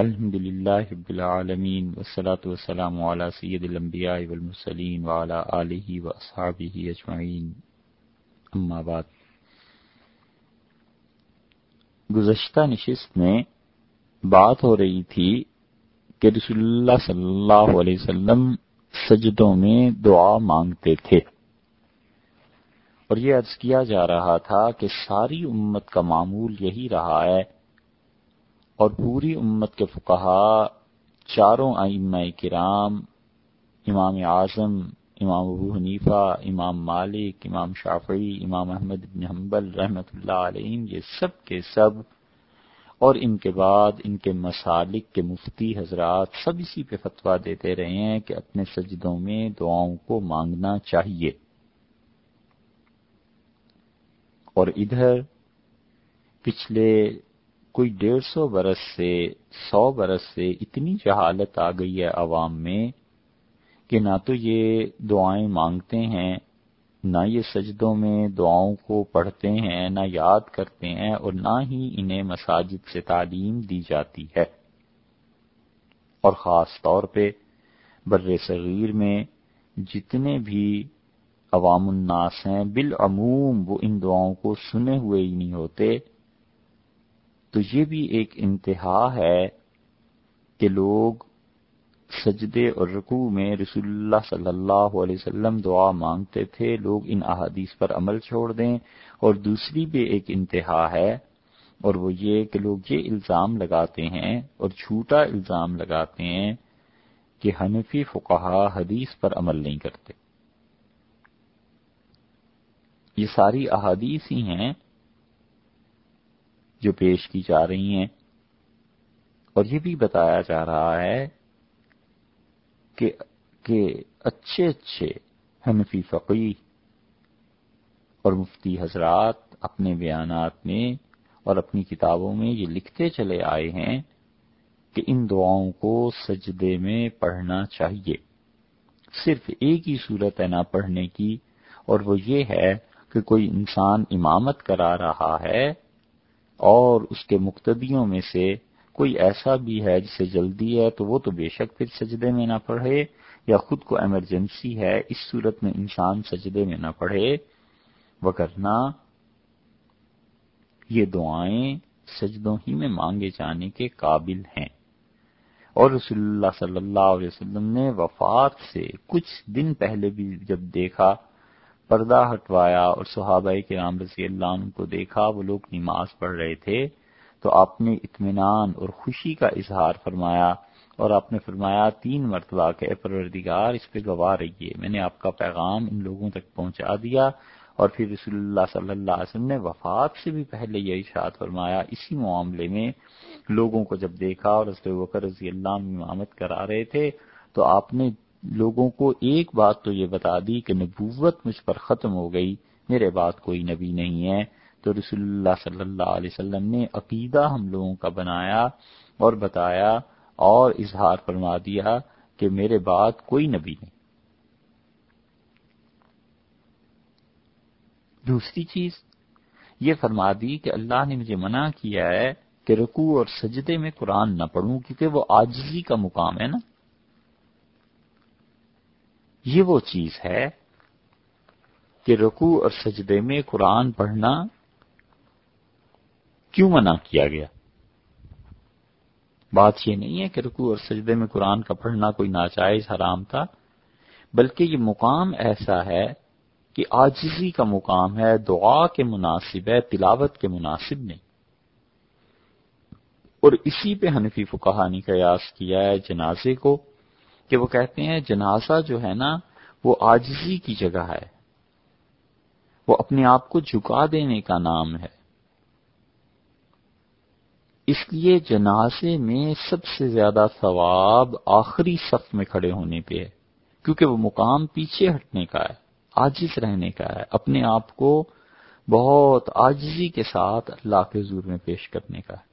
الحمد للہ رب العالمین والصلاة والسلام على سید الانبیاء والمرسلین وعلى آلہ واصحابہ اجمعین. اما بعد. گزشتہ نشست میں بات ہو رہی تھی کہ رسول اللہ صلی اللہ علیہ وسلم سجدوں میں دعا مانگتے تھے. اور یہ عرض کیا جا رہا تھا کہ ساری امت کا معمول یہی رہا ہے اور پوری امت کے فقہا چاروں ائمہ کرام، امام اعظم، امام ابو حنیفہ، امام مالک، امام شافعی، امام احمد بن حنبل رحمۃ اللہ علیہ یہ سب کے سب اور ان کے بعد ان کے مسالک کے مفتی حضرات سب اسی پہ فتویٰ دیتے رہے ہیں کہ اپنے سجدوں میں دعاؤں کو مانگنا چاہیے۔ اور ادھر پچھلے کوئی ڈیڑھ سو برس سے سو برس سے اتنی جہالت آ گئی ہے عوام میں کہ نہ تو یہ دعائیں مانگتے ہیں، نہ یہ سجدوں میں دعاؤں کو پڑھتے ہیں، نہ یاد کرتے ہیں اور نہ ہی انہیں مساجد سے تعلیم دی جاتی ہے۔ اور خاص طور پہ بر صغیر میں جتنے بھی عوام الناس ہیں، بالعموم وہ ان دعاؤں کو سنے ہوئے ہی نہیں ہوتے۔ تو یہ بھی ایک انتہا ہے کہ لوگ سجدے اور رکوع میں رسول اللہ صلی اللہ علیہ وسلم دعا مانگتے تھے، لوگ ان احادیث پر عمل چھوڑ دیں۔ اور دوسری بھی ایک انتہا ہے، اور وہ یہ کہ لوگ یہ الزام لگاتے ہیں اور جھوٹا الزام لگاتے ہیں کہ حنفی فقہا حدیث پر عمل نہیں کرتے۔ یہ ساری احادیث ہی ہیں۔ جو پیش کی جا رہی ہیں۔ اور یہ بھی بتایا جا رہا ہے کہ کہ اچھے اچھے حنفی فقی اور مفتی حضرات اپنے بیانات میں اور اپنی کتابوں میں یہ لکھتے چلے آئے ہیں کہ ان دعاؤں کو سجدے میں پڑھنا چاہیے۔ صرف ایک ہی صورت ہے نہ پڑھنے کی، اور وہ یہ ہے کہ کوئی انسان امامت کرا رہا ہے اور اس کے مقتدیوں میں سے کوئی ایسا بھی ہے جسے جلدی ہے تو وہ تو بے شک پھر سجدے میں نہ پڑھے یا خود کو ایمرجنسی ہے، اس صورت میں انسان سجدے میں نہ پڑھے۔ وگرنہ یہ دعائیں سجدوں ہی میں مانگے جانے کے قابل ہیں۔ اور رسول اللہ صلی اللہ علیہ وسلم نے وفات سے کچھ دن پہلے بھی جب دیکھا پردہ ہٹوایا اور صحابہ کے رام رضی اللہ عنہ کو دیکھا، وہ لوگ نماز پڑھ رہے تھے، تو آپ نے اطمینان اور خوشی کا اظہار فرمایا اور آپ نے فرمایا، تین مرتبہ کہ پروردگار، اس پہ گواہ رہیے، میں نے آپ کا پیغام ان لوگوں تک پہنچا دیا اور پھر رسول اللہ صلی اللہ علیہ وسلم نے وفات سے بھی پہلے یہ اشاعت فرمایا، اسی معاملے میں لوگوں کو جب دیکھا اور رسول وکر رضی اللہ عنہ امامت کرا رہے تھے، تو آپ نے لوگوں کو ایک بات تو یہ بتا دی کہ نبوت مجھ پر ختم ہو گئی، میرے بعد کوئی نبی نہیں ہے۔ تو رسول اللہ صلی اللہ علیہ وسلم نے عقیدہ ہم لوگوں کا بنایا اور بتایا اور اظہار فرما دیا کہ میرے بعد کوئی نبی نہیں۔ دوسری چیز یہ فرما دی کہ اللہ نے مجھے منع کیا ہے کہ رکوع اور سجدے میں قرآن نہ پڑھوں، کیونکہ وہ آجزی کا مقام ہے نا۔ یہ وہ چیز ہے کہ رکوع اور سجدے میں قرآن پڑھنا کیوں منع کیا گیا؟ بات یہ نہیں ہے کہ رکوع اور سجدے میں قرآن کا پڑھنا کوئی ناجائز حرام تھا، بلکہ یہ مقام ایسا ہے کہ آجزی کا مقام ہے، دعا کے مناسب ہے، تلاوت کے مناسب نہیں۔ اور اسی پہ حنفی فکہ نے قیاس کیا ہے جنازے کو کہ وہ کہتے ہیں جنازہ جو ہے نا، وہ آجزی کی جگہ ہے۔ وہ اپنے آپ کو جھکا دینے کا نام ہے۔ اس لیے جنازے میں سب سے زیادہ ثواب آخری صف میں کھڑے ہونے پہ ہے، کیونکہ وہ مقام پیچھے ہٹنے کا ہے آجز رہنے کا ہے، اپنے آپ کو بہت آجزی کے ساتھ اللہ کے حضور میں پیش کرنے کا ہے۔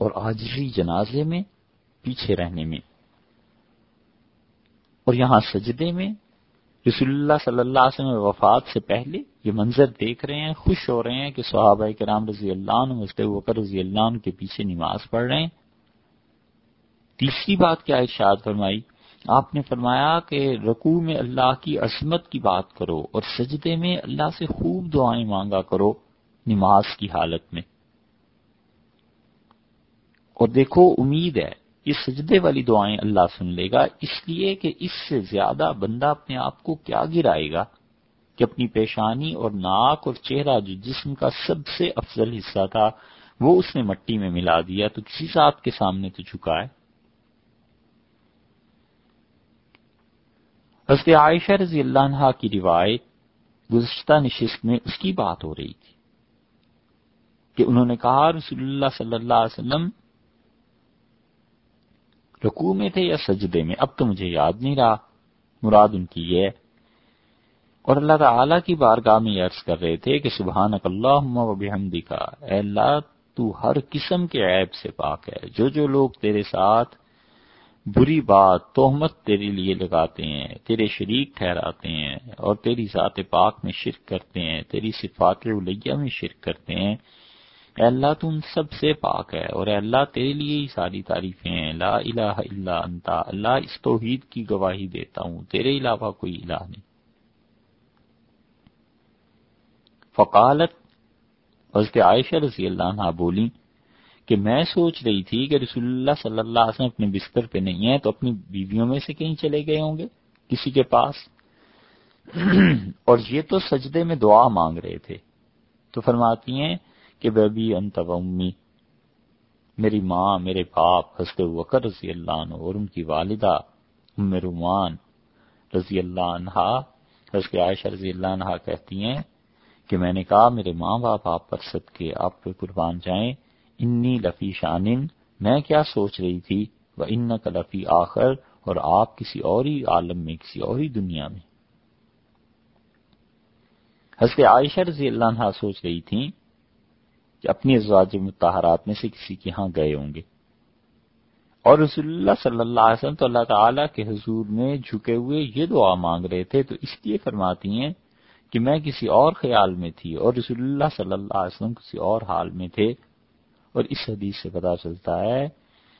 اور آجزی جنازے میں پیچھے رہنے میں اور یہاں سجدے میں رسول اللہ صلی اللہ علیہ وسلم وفات سے پہلے یہ منظر دیکھ رہے ہیں، خوش ہو رہے ہیں کہ صحابہ کرام رضی اللہ عنہ مسلح وکر رضی اللہ عنہ کے پیچھے نماز پڑھ رہے ہیں۔ تیسری بات کیا ارشاد فرمائی؟ آپ نے فرمایا کہ رکوع میں اللہ کی عظمت کی بات کرو اور سجدے میں اللہ سے خوب دعائیں مانگا کرو نماز کی حالت میں۔ اور دیکھو امید ہے، یہ سجدے والی دعائیں اللہ سن لے گا، اس لیے کہ اس سے زیادہ بندہ اپنے آپ کو کیا گرائے گا؟ کہ اپنی پیشانی اور ناک اور چہرہ جو جسم کا سب سے افضل حصہ تھا، وہ اس نے مٹی میں ملا دیا، تو کسی ذات کے سامنے تو چکا ہے۔ حضرت عائشہ رضی اللہ عنہ کی روایت گزشتہ نشست میں اس کی بات ہو رہی تھی کہ انہوں نے کہا، رسول اللہ صلی اللہ علیہ وسلم رکوع میں تھے یا سجدے میں؟ اب تو مجھے یاد نہیں رہا۔ مراد ان کی یہ اور اللہ تعالی کی بارگاہ میں یہ عرض کر رہے تھے کہ سبحان اللہ و بحمدی کا اے اللہ، تو ہر قسم کے عیب سے پاک ہے۔ جو جو لوگ تیرے ساتھ بری بات، تہمت تیرے لیے لگاتے ہیں، تیرے شریک ٹھہراتے ہیں اور تیری ذات پاک میں شرک کرتے ہیں، تیری صفات ولیہ میں شرک کرتے ہیں اے اللہ تم سب سے پاک ہے اور اے اللہ تیرے لیے ہی ساری تعریفیں ہیں۔ لا الہ الا انتا اللہ اس توحید کی گواہی دیتا ہوں، تیرے علاوہ کوئی الہ نہیں۔ فقالت، حضرت عائشہ رضی اللہ عنہ بولی کہ میں سوچ رہی تھی کہ رسول اللہ صلی اللہ علیہ وسلم اپنے بستر پہ نہیں ہیں تو اپنی بیویوں میں سے کہیں چلے گئے ہوں گے کسی کے پاس؟ اور یہ تو سجدے میں دعا مانگ رہے تھے۔ تو فرماتی ہیں کہ ببی انت امی، میری ماں، میرے باپ حضرت وکر رضی اللہ عنہ اور ان کی والدہ ام رومان رضی اللہ عنہ حضرت عائشہ رضی اللہ عنہ کہتی ہیں کہ میں نے کہا، میرے ماں باپ، آپ پر صد کے آپ پہ قربان جائیں، انی لفی شانن، میں کیا سوچ رہی تھی؟ وہ ان کا لفی آخر، اور آپ کسی اور ہی عالم میں، کسی اور ہی دنیا میں۔ حضرت عائشہ رضی اللہ عنہ سوچ رہی تھی کہ اپنی ازواج متحرات میں سے کسی کے ہاں گئے ہوں گے۔ اور رسول اللہ صلی اللہ علیہ وسلم تو اللہ تعالیٰ کے حضور میں جھکے ہوئے یہ دعا مانگ رہے تھے، تو اس لیے فرماتی ہیں کہ میں کسی اور خیال میں تھی اور رسول اللہ صلی اللہ علیہ وسلم کسی اور حال میں تھے۔ اور اس حدیث سے پتا چلتا ہے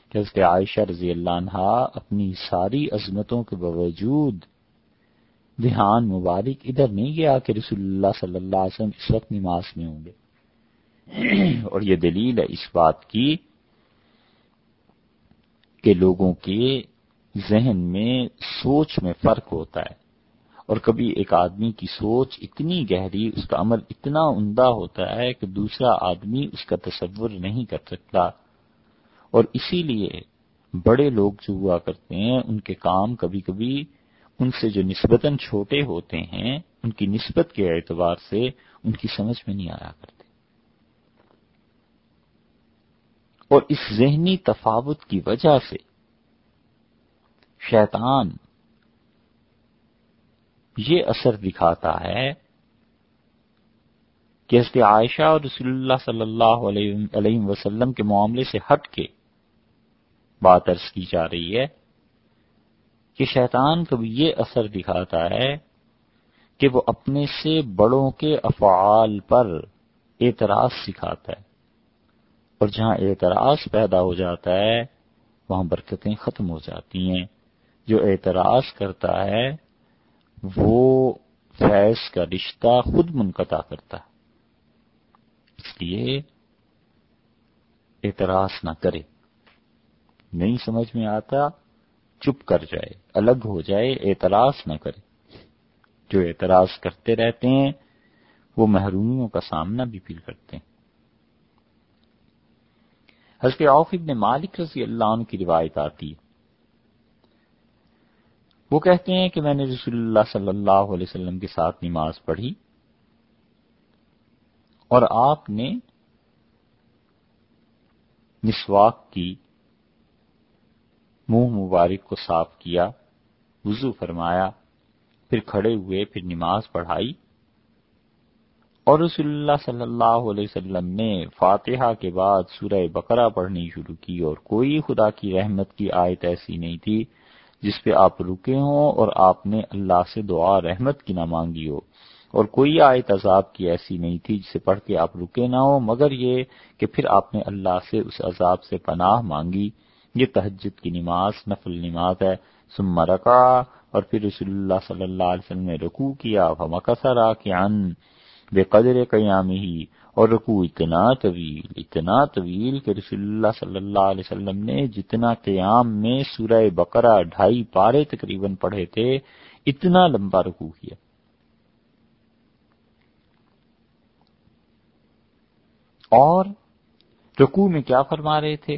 کہ حضرت عائشہ رضی اللہ عنہ اپنی ساری عظمتوں کے باوجود دھیان مبارک ادھر نہیں گیا کہ رسول اللہ صلی اللہ علیہ وسلم اس وقت نماز میں ہوں گے۔ اور یہ دلیل ہے اس بات کی کہ لوگوں کے ذہن میں سوچ میں فرق ہوتا ہے۔ اور کبھی ایک آدمی کی سوچ اتنی گہری، اس کا عمل اتنا عمدہ ہوتا ہے کہ دوسرا آدمی اس کا تصور نہیں کر سکتا۔ اور اسی لیے بڑے لوگ جو ہوا کرتے ہیں، ان کے کام کبھی کبھی ان سے جو نسبتاً چھوٹے ہوتے ہیں، ان کی نسبت کے اعتبار سے ان کی سمجھ میں نہیں آیا کرتے۔ اور اس ذہنی تفاوت کی وجہ سے شیطان یہ اثر دکھاتا ہے کہ حضرت عائشہ اور رسول اللہ صلی اللہ علیہ وسلم کے معاملے سے ہٹ کے بات عرض کی جا رہی ہے کہ شیطان کبھی یہ اثر دکھاتا ہے کہ وہ اپنے سے بڑوں کے افعال پر اعتراض سکھاتا ہے۔ اور جہاں اعتراض پیدا ہو جاتا ہے، وہاں برکتیں ختم ہو جاتی ہیں۔ جو اعتراض کرتا ہے، وہ فیض کا رشتہ خود منقطع کرتا ہے۔ اس لیے اعتراض نہ کرے۔ نہیں سمجھ میں آتا، چپ کر جائے، الگ ہو جائے، اعتراض نہ کرے۔ جو اعتراض کرتے رہتے ہیں، وہ محرومیوں کا سامنا بھی پھر کرتے ہیں۔ حضرت عوف ابن مالک رضی اللہ عنہ کی روایت آتی ہے۔ وہ کہتے ہیں کہ میں نے رسول اللہ صلی اللہ علیہ وسلم کے ساتھ نماز پڑھی اور آپ نے مسواک کی، منہ مبارک کو صاف کیا، وضو فرمایا، پھر کھڑے ہوئے، پھر نماز پڑھائی۔ اور رسول اللہ صلی اللہ علیہ وسلم نے فاتحہ کے بعد سورہ بقرہ پڑھنی شروع کی اور کوئی خدا کی رحمت کی آیت ایسی نہیں تھی جس پہ آپ رکے ہوں اور آپ نے اللہ سے دعا رحمت کی نہ مانگی ہو اور کوئی آیت عذاب کی ایسی نہیں تھی جسے پڑھ کے آپ رکے نہ ہو مگر یہ کہ پھر آپ نے اللہ سے اس عذاب سے پناہ مانگی۔ یہ تہجد کی نماز، نفل نماز ہے۔ ثم رکا اور پھر رسول اللہ صلی اللہ علیہ وسلم نے رکوع کیا۔ فمکسرا کہ بے قدر قیامی ہی اور رکوع اتنا طویل اتنا طویل کہ رسول اللہ صلی اللہ علیہ وسلم نے جتنا قیام میں سورہ بقرہ ڈھائی پارے تقریباً پڑھے تھے، اتنا لمبا رکوع کیا۔ اور رکوع میں کیا فرما رہے تھے؟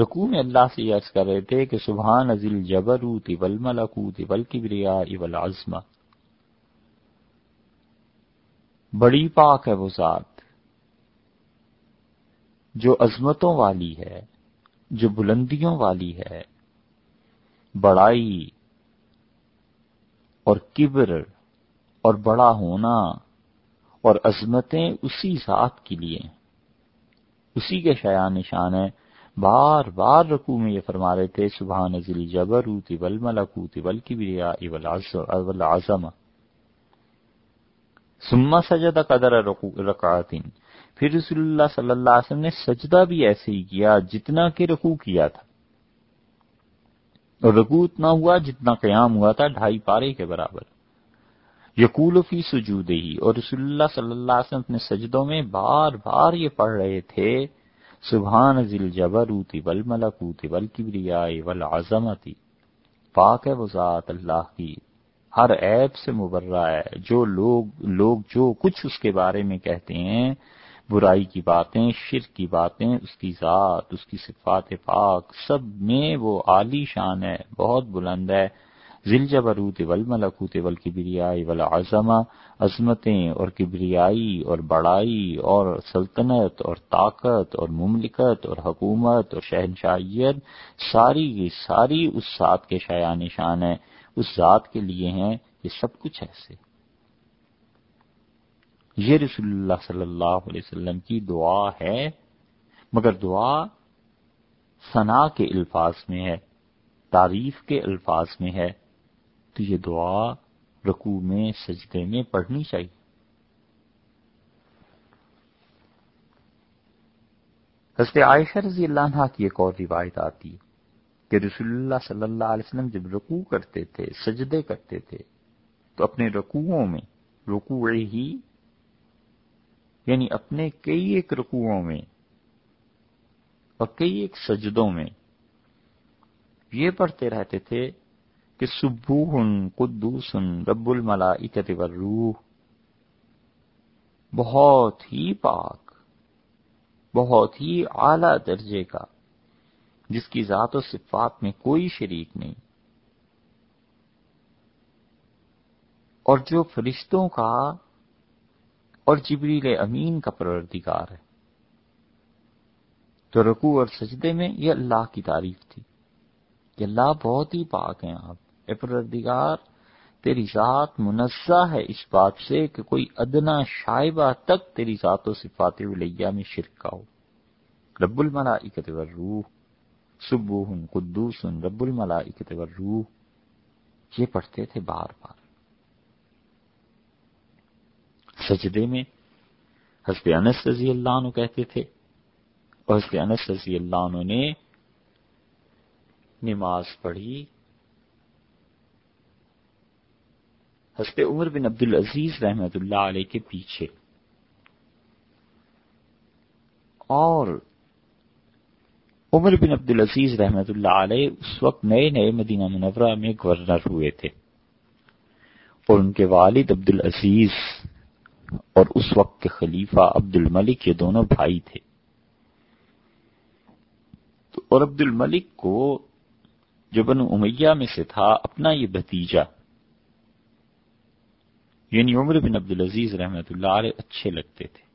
رکوع میں اللہ سے یہ عرض کر رہے تھے کہ سبحان ازل جبروت والملکوت والکبریاء والعظمہ۔ بڑی پاک ہے وہ ذات، جو عظمتوں والی ہے، جو بلندیوں والی ہے، بڑائی اور کبر اور بڑا ہونا اور عظمتیں اسی ذات کے لیے اسی کے شیا نشان ہے بار بار رکوع میں یہ فرما رہے تھے، سبحان ذل جبروت والملکوت والکبریاء والعظمہ ثم سجد قدر رکعتین پھر رسول اللہ صلی اللہ علیہ وسلم نے سجدہ بھی ایسے ہی کیا جتنا کہ رکوع کیا تھا۔ اور رکوع اتنا ہوا جتنا قیام ہوا تھا ڈھائی پارے کے برابر۔ یقول فی سجود ہی اور رسول اللہ صلی اللہ علیہ وسلم اپنے سجدوں میں بار بار یہ پڑھ رہے تھے، سبحان ذل جبروتی والملکوت والکبریاء والعظمتی پاک ہے وہ ذات اللہ کی۔ ہر عیب سے مبرہ ہے۔ جو لوگ لوگ جو کچھ اس کے بارے میں کہتے ہیں، برائی کی باتیں، شرک کی باتیں، اس کی ذات، اس کی صفات پاک، سب میں وہ عالی شان ہے، بہت بلند ہے۔ ذل جبروت والملکوت والکبریائی والعظمہ عظمتیں اور کبریائی اور بڑائی اور سلطنت اور طاقت اور مملکت اور حکومت اور شہنشاہیت، ساری کی ساری اس ذات کے شاع نشان ہے۔ اس ذات کے لیے ہیں یہ سب کچھ ایسے۔ یہ رسول اللہ صلی اللہ علیہ وسلم کی دعا ہے، مگر دعا ثنا کے الفاظ میں ہے، تعریف کے الفاظ میں ہے۔ تو یہ دعا رکوع میں، سجدے میں پڑھنی چاہیے۔ حضرت عائشہ رضی اللہ عنہ کی ایک اور روایت آتی ہے۔ کہ رسول اللہ صلی اللہ علیہ وسلم جب رکوع کرتے تھے، سجدے کرتے تھے، تو اپنے رکوعوں میں رکوع ہی یعنی اپنے کئی ایک رکوعوں میں اور کئی ایک سجدوں میں یہ پڑھتے رہتے تھے کہ سبوہ قدوس رب الملائکت والروح، بہت ہی پاک، بہت ہی اعلی درجے کا جس کی ذات و صفات میں کوئی شریک نہیں۔ اور جو فرشتوں کا اور جبریل امین کا پروردگار ہے۔ تو رکوع اور سجدے میں یہ اللہ کی تعریف تھی۔ کہ اللہ بہت ہی پاک ہیں آپ۔ اے پروردگار، تیری ذات منزہ ہے اس بات سے کہ کوئی ادنا شائبہ تک تیری ذات و صفات ولیہ میں شرک کا ہو۔ رب الملائکت والروح۔ سبوہ قدوس رب الملائکت والروح یہ پڑھتے تھے بار بار۔ سجدے میں حسب انس رضی اللہ عنہ کہتے تھے اور حسب انس رضی اللہ عنہ نے نماز پڑھی۔ حسب عمر بن عبد العزیز رحمت اللہ علیہ کے پیچھے۔ اور عمر بن عبد العزیز رحمت اللہ علیہ اس وقت نئے نئے مدینہ منورہ میں گورنر ہوئے تھے اور ان کے والد عبد العزیز اور اس وقت کے خلیفہ عبد الملک یہ دونوں بھائی تھے۔ اور عبد الملک کو جو بنو امیہ میں سے تھا اپنا یہ بھتیجا یعنی عمر بن عبد العزیز رحمت اللہ علیہ اچھے لگتے تھے۔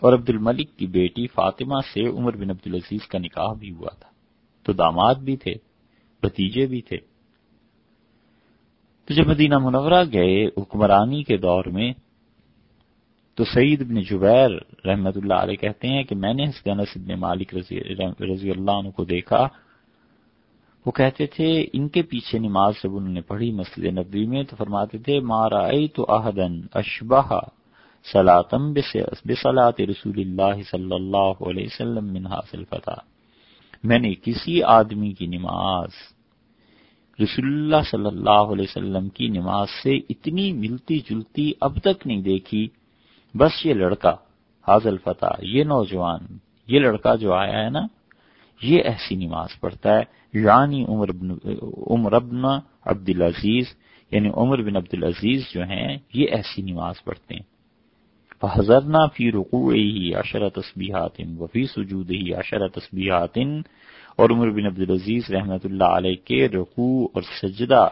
اور عبد الملک کی بیٹی فاطمہ سے عمر بن عبد العزیز کا نکاح بھی ہوا تھا۔ تو داماد بھی تھے، بھتیجے بھی تھے۔ تو جب مدینہ منورہ گئے حکمرانی کے دور میں، تو سعید بن جبیر رحمت اللہ علیہ کہتے ہیں کہ میں نے ابن مالک رضی رضی اللہ عنہ کو دیکھا۔ وہ کہتے تھے، ان کے پیچھے نماز جب انہوں نے پڑھی مسجد نبوی میں، تو فرماتے تھے مارا تو احدن اشبہ سلاطم بسلاط رسول اللہ صلی اللہ علیہ وسلم من حاصل فتح میں نے کسی آدمی کی نماز، رسول اللہ صلی اللہ علیہ وسلم کی نماز سے اتنی ملتی جلتی اب تک نہیں دیکھی۔ بس یہ لڑکا حاضل فتح یہ نوجوان، یہ لڑکا جو آیا ہے نا، یہ ایسی نماز پڑھتا ہے۔ یعنی عمر بن عمر ابن عبد العزیز یعنی عمر بن عبد العزیز جو ہیں، یہ ایسی نماز پڑھتے ہیں۔ فضرنا فی رقوع ہی تسبیحات وفی سجود ہی تسبیحات اور عمر بن عبد العزیز رحمت اللہ علیہ کے رقوع اور سجدہ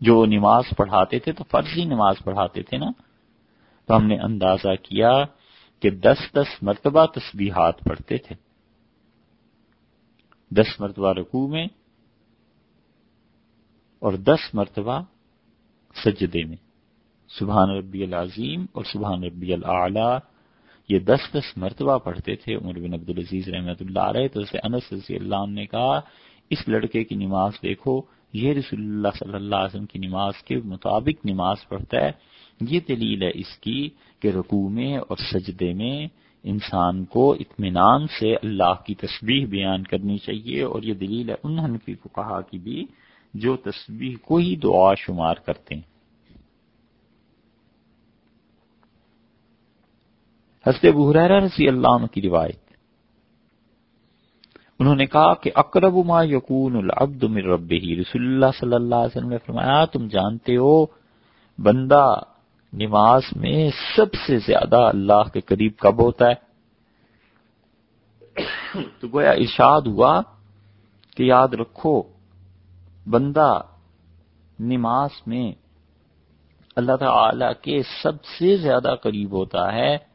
جو نماز پڑھاتے تھے، تو فرضی نماز پڑھاتے تھے نا۔ تو ہم نے اندازہ کیا کہ دس دس مرتبہ تسبیحات پڑھتے تھے۔ دس مرتبہ رکوع میں اور دس مرتبہ سجدے میں۔ سبحان ربی العظیم اور سبحان ربی العلی یہ دس دس مرتبہ پڑھتے تھے، عمر بن عبد العزیز رحمۃ اللہ علیہ، تو اسے انس رضی اللہ عنہ نے کہا، اس لڑکے کی نماز دیکھو، یہ رسول اللہ صلی اللہ علیہ وسلم کی نماز کے مطابق نماز پڑھتا ہے، یہ دلیل ہے اس کی کہ رکوع میں اور سجدے میں انسان کو اطمینان سے اللہ کی تسبیح بیان کرنی چاہیے، اور یہ دلیل ہے ان حنفی کو کہا کہ بھی، جو تسبیح کو ہی دعا شمار کرتے ہیں۔ حضرت بحرا رضی اللہ عنہ کی روایت۔ انہوں نے کہا کہ اقرب ما یقون العبد من ربه، رسول اللہ صلی اللہ علیہ وسلم نے فرمایا، تم جانتے ہو، بندہ نماز میں سب سے زیادہ اللہ کے قریب کب ہوتا ہے؟ تو گویا ارشاد ہوا کہ یاد رکھو، بندہ نماز میں اللہ تعالی کے سب سے زیادہ قریب ہوتا ہے۔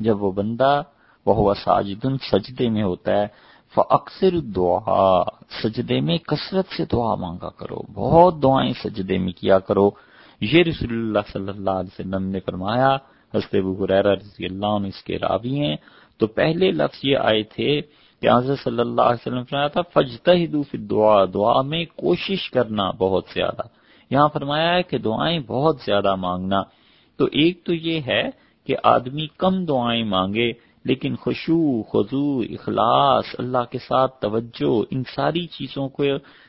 جب وہ بندہ وہ ساجدن سجدے میں ہوتا ہے اکثر دعا سجدے میں کثرت سے دعا مانگا کرو، بہت دعائیں سجدے میں کیا کرو۔ یہ رسول اللہ صلی اللہ علیہ وسلم نے فرمایا، حضرت ابو رضی اللہ عنہ اس کے راوی ہیں۔ تو پہلے لفظ یہ آئے تھے کہ حضرت صلی اللہ علیہ وسلم فرمایا تھا فجتہدو فی دعا دعا میں کوشش کرنا بہت زیادہ۔ یہاں فرمایا ہے کہ دعائیں بہت زیادہ مانگنا۔ تو ایک تو یہ ہے کہ آدمی کم دعائیں مانگے، لیکن خوشو خضو اخلاص، اللہ کے ساتھ توجہ، ان ساری چیزوں کو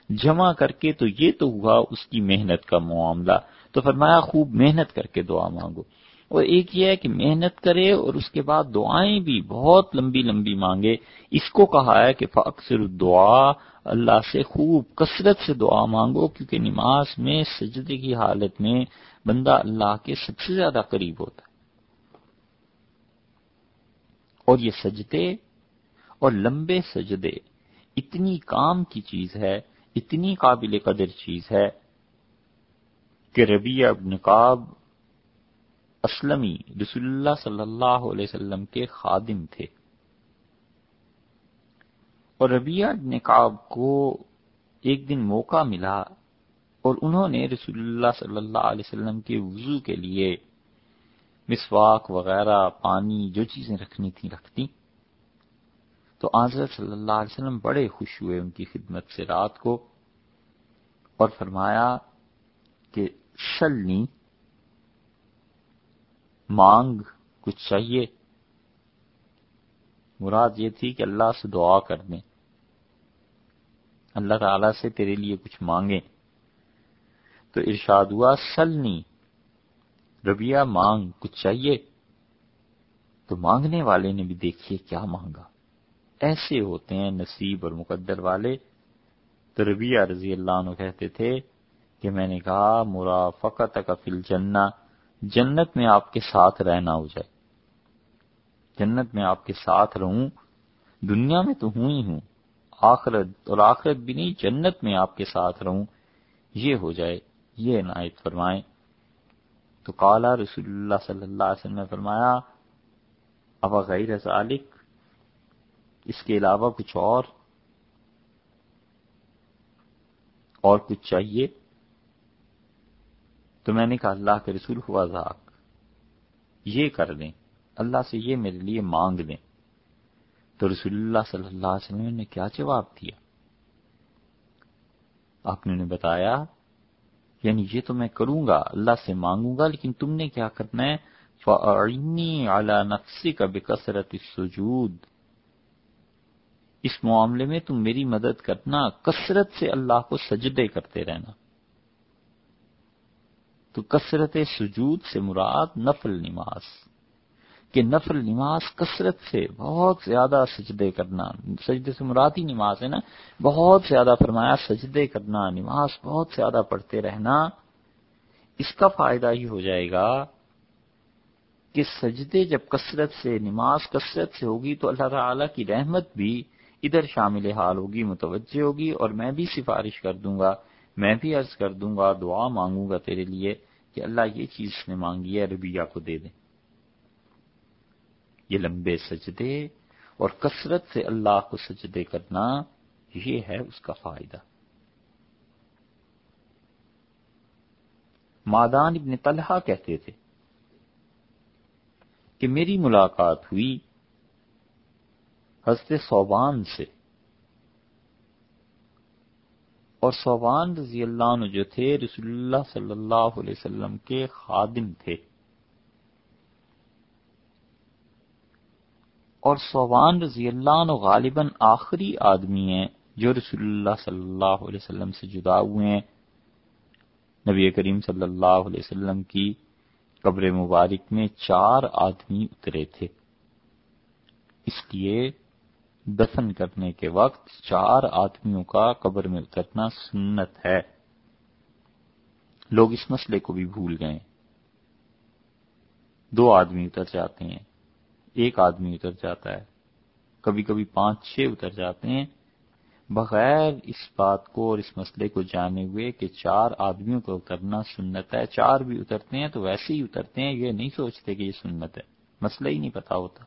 جمع کر کے تو یہ تو ہوا اس کی محنت کا معاملہ۔ تو فرمایا، خوب محنت کر کے دعا مانگو۔ اور ایک یہ ہے کہ محنت کرے اور اس کے بعد دعائیں بھی بہت لمبی لمبی مانگے۔ اس کو کہا ہے کہ اکثر دعا اللہ سے خوب کثرت سے دعا مانگو، کیونکہ نماز میں سجدے کی حالت میں بندہ اللہ کے سب سے زیادہ قریب ہوتا ہے۔ اور یہ سجدے اور لمبے سجدے، اتنی کام کی چیز ہے، اتنی قابل قدر چیز ہے کہ ربیہ ابن قاب اسلمی رسول اللہ صلی اللہ علیہ وسلم کے خادم تھے۔ اور ربیہ ابن قاب کو ایک دن موقع ملا اور انہوں نے رسول اللہ صلی اللہ علیہ وسلم کے وضو کے لیے مسواک وغیرہ، پانی، جو چیزیں رکھنی تھیں، رکھتی۔ تو آضر صلی اللہ علیہ وسلم بڑے خوش ہوئے ان کی خدمت سے رات کو اور فرمایا کہ سلنی مانگ کچھ چاہیے۔ مراد یہ تھی کہ اللہ سے دعا کر دیں۔ اللہ تعالی سے تیرے لیے کچھ مانگیں۔ تو ارشاد ہوا سلنی ربیہ مانگ کچھ چاہیے تو مانگنے والے نے بھی دیکھیے کیا مانگا۔ ایسے ہوتے ہیں نصیب اور مقدر والے۔ تو ربیہ رضی اللہ عنہ کہتے تھے کہ میں نے کہا مرافقت کا فل جنا جنت میں آپ کے ساتھ رہنا ہو جائے۔ جنت میں آپ کے ساتھ رہوں، دنیا میں تو ہوں ہی ہوں، آخرت اور آخرت بھی نہیں، جنت میں آپ کے ساتھ رہوں، یہ ہو جائے، یہ عنایت فرمائیں۔ تو کالا رسول اللہ صلی اللہ علیہ وسلم نے فرمایا اب غیر ذالک، اس کے علاوہ کچھ اور اور کچھ چاہیے؟ تو میں نے کہا، اللہ کے رسول ہوا ذاک، یہ کر دیں اللہ سے یہ میرے لیے مانگ دیں تو رسول اللہ صلی اللہ علیہ وسلم نے کیا جواب دیا؟ آپ نے بتایا یعنی یہ تو میں کروں گا، اللہ سے مانگوں گا، لیکن تم نے کیا کرنا ہے؟ فعنی اعلی نقسی کا بے کثرت سجود اس معاملے میں تم میری مدد کرنا، کثرت سے اللہ کو سجدے کرتے رہنا۔ تو کثرت سجود سے مراد نفل نماز۔ کہ نفل نماز کثرت سے بہت زیادہ سجدے کرنا، سجدے سے مرادی نماز ہے نا، بہت زیادہ فرمایا سجدے کرنا، نماز بہت زیادہ پڑھتے رہنا، اس کا فائدہ ہی ہو جائے گا کہ سجدے جب کثرت سے، نماز کثرت سے ہوگی تو اللہ تعالی کی رحمت بھی ادھر شامل حال ہوگی، متوجہ ہوگی اور میں بھی سفارش کر دوں گا، میں بھی عرض کر دوں گا، دعا مانگوں گا تیرے لیے کہ اللہ یہ چیز نے مانگی ہے ربیہ کو دے دیں یہ لمبے سجدے اور کثرت سے اللہ کو سجدے کرنا یہ ہے اس کا فائدہ۔ مادان ابن طلحہ کہتے تھے کہ میری ملاقات ہوئی حضرت صوبان سے اور صوبان رضی اللہ عنہ جو تھے رسول اللہ صلی اللہ علیہ وسلم کے خادم تھے۔ اور سوان رضی اللہ عنہ غالباً آخری آدمی ہیں جو رسول اللہ صلی اللہ علیہ وسلم سے جدا ہوئے ہیں۔ نبی کریم صلی اللہ علیہ وسلم کی قبر مبارک میں چار آدمی اترے تھے۔ اس لیے دفن کرنے کے وقت چار آدمیوں کا قبر میں اترنا سنت ہے۔ لوگ اس مسئلے کو بھی بھول گئے۔ دو آدمی اتر جاتے ہیں۔ ایک آدمی اتر جاتا ہے۔ کبھی کبھی پانچ چھ اتر جاتے ہیں۔ بغیر اس بات کو اور اس مسئلے کو جانے ہوئے کہ چار آدمیوں کا اترنا سنت ہے، چار بھی اترتے ہیں تو ویسے ہی اترتے ہیں، یہ نہیں سوچتے کہ یہ سنت ہے۔ مسئلہ ہی نہیں پتا ہوتا۔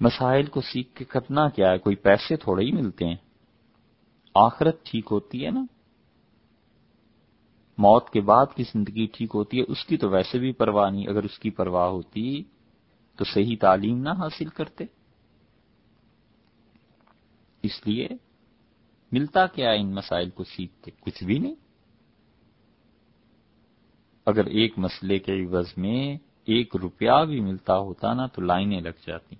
مسائل کو سیکھ کے کرنا کیا ہے؟ کوئی پیسے تھوڑے ہی ملتے ہیں۔ آخرت ٹھیک ہوتی ہے نا؟ موت کے بعد کی زندگی ٹھیک ہوتی ہے، اس کی تو ویسے بھی پرواہ نہیں، اگر اس کی پرواہ ہوتی تو صحیح تعلیم نہ حاصل کرتے۔ اس لیے ملتا کیا ان مسائل کو سیکھ کے کچھ بھی نہیں۔ اگر ایک مسئلے کے عوض میں ایک روپیہ بھی ملتا ہوتا نا تو لائنیں لگ جاتی۔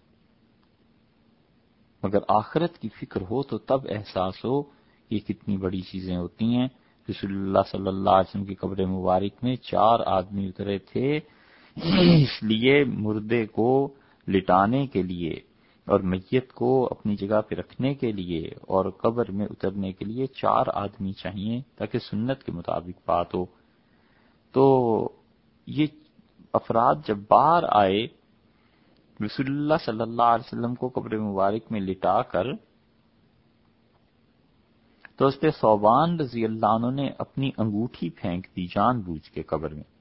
مگر آخرت کی فکر ہو تو تب احساس ہو کہ کتنی بڑی چیزیں ہوتی ہیں۔ رسول اللہ صلی اللہ علیہ وسلم کی قبر مبارک میں چار آدمی اترے تھے، اس لیے مردے کو لٹانے کے لیے اور میت کو اپنی جگہ پہ رکھنے کے لیے اور قبر میں اترنے کے لیے چار آدمی چاہیے تاکہ سنت کے مطابق بات ہو۔ تو یہ افراد جب باہر آئے، رسول اللہ صلی اللہ علیہ وسلم کو قبر مبارک میں لٹا کر تو اس پہ صوبان رضی اللہ عنہ نے اپنی انگوٹھی پھینک دی جان بوجھ کے قبر میں۔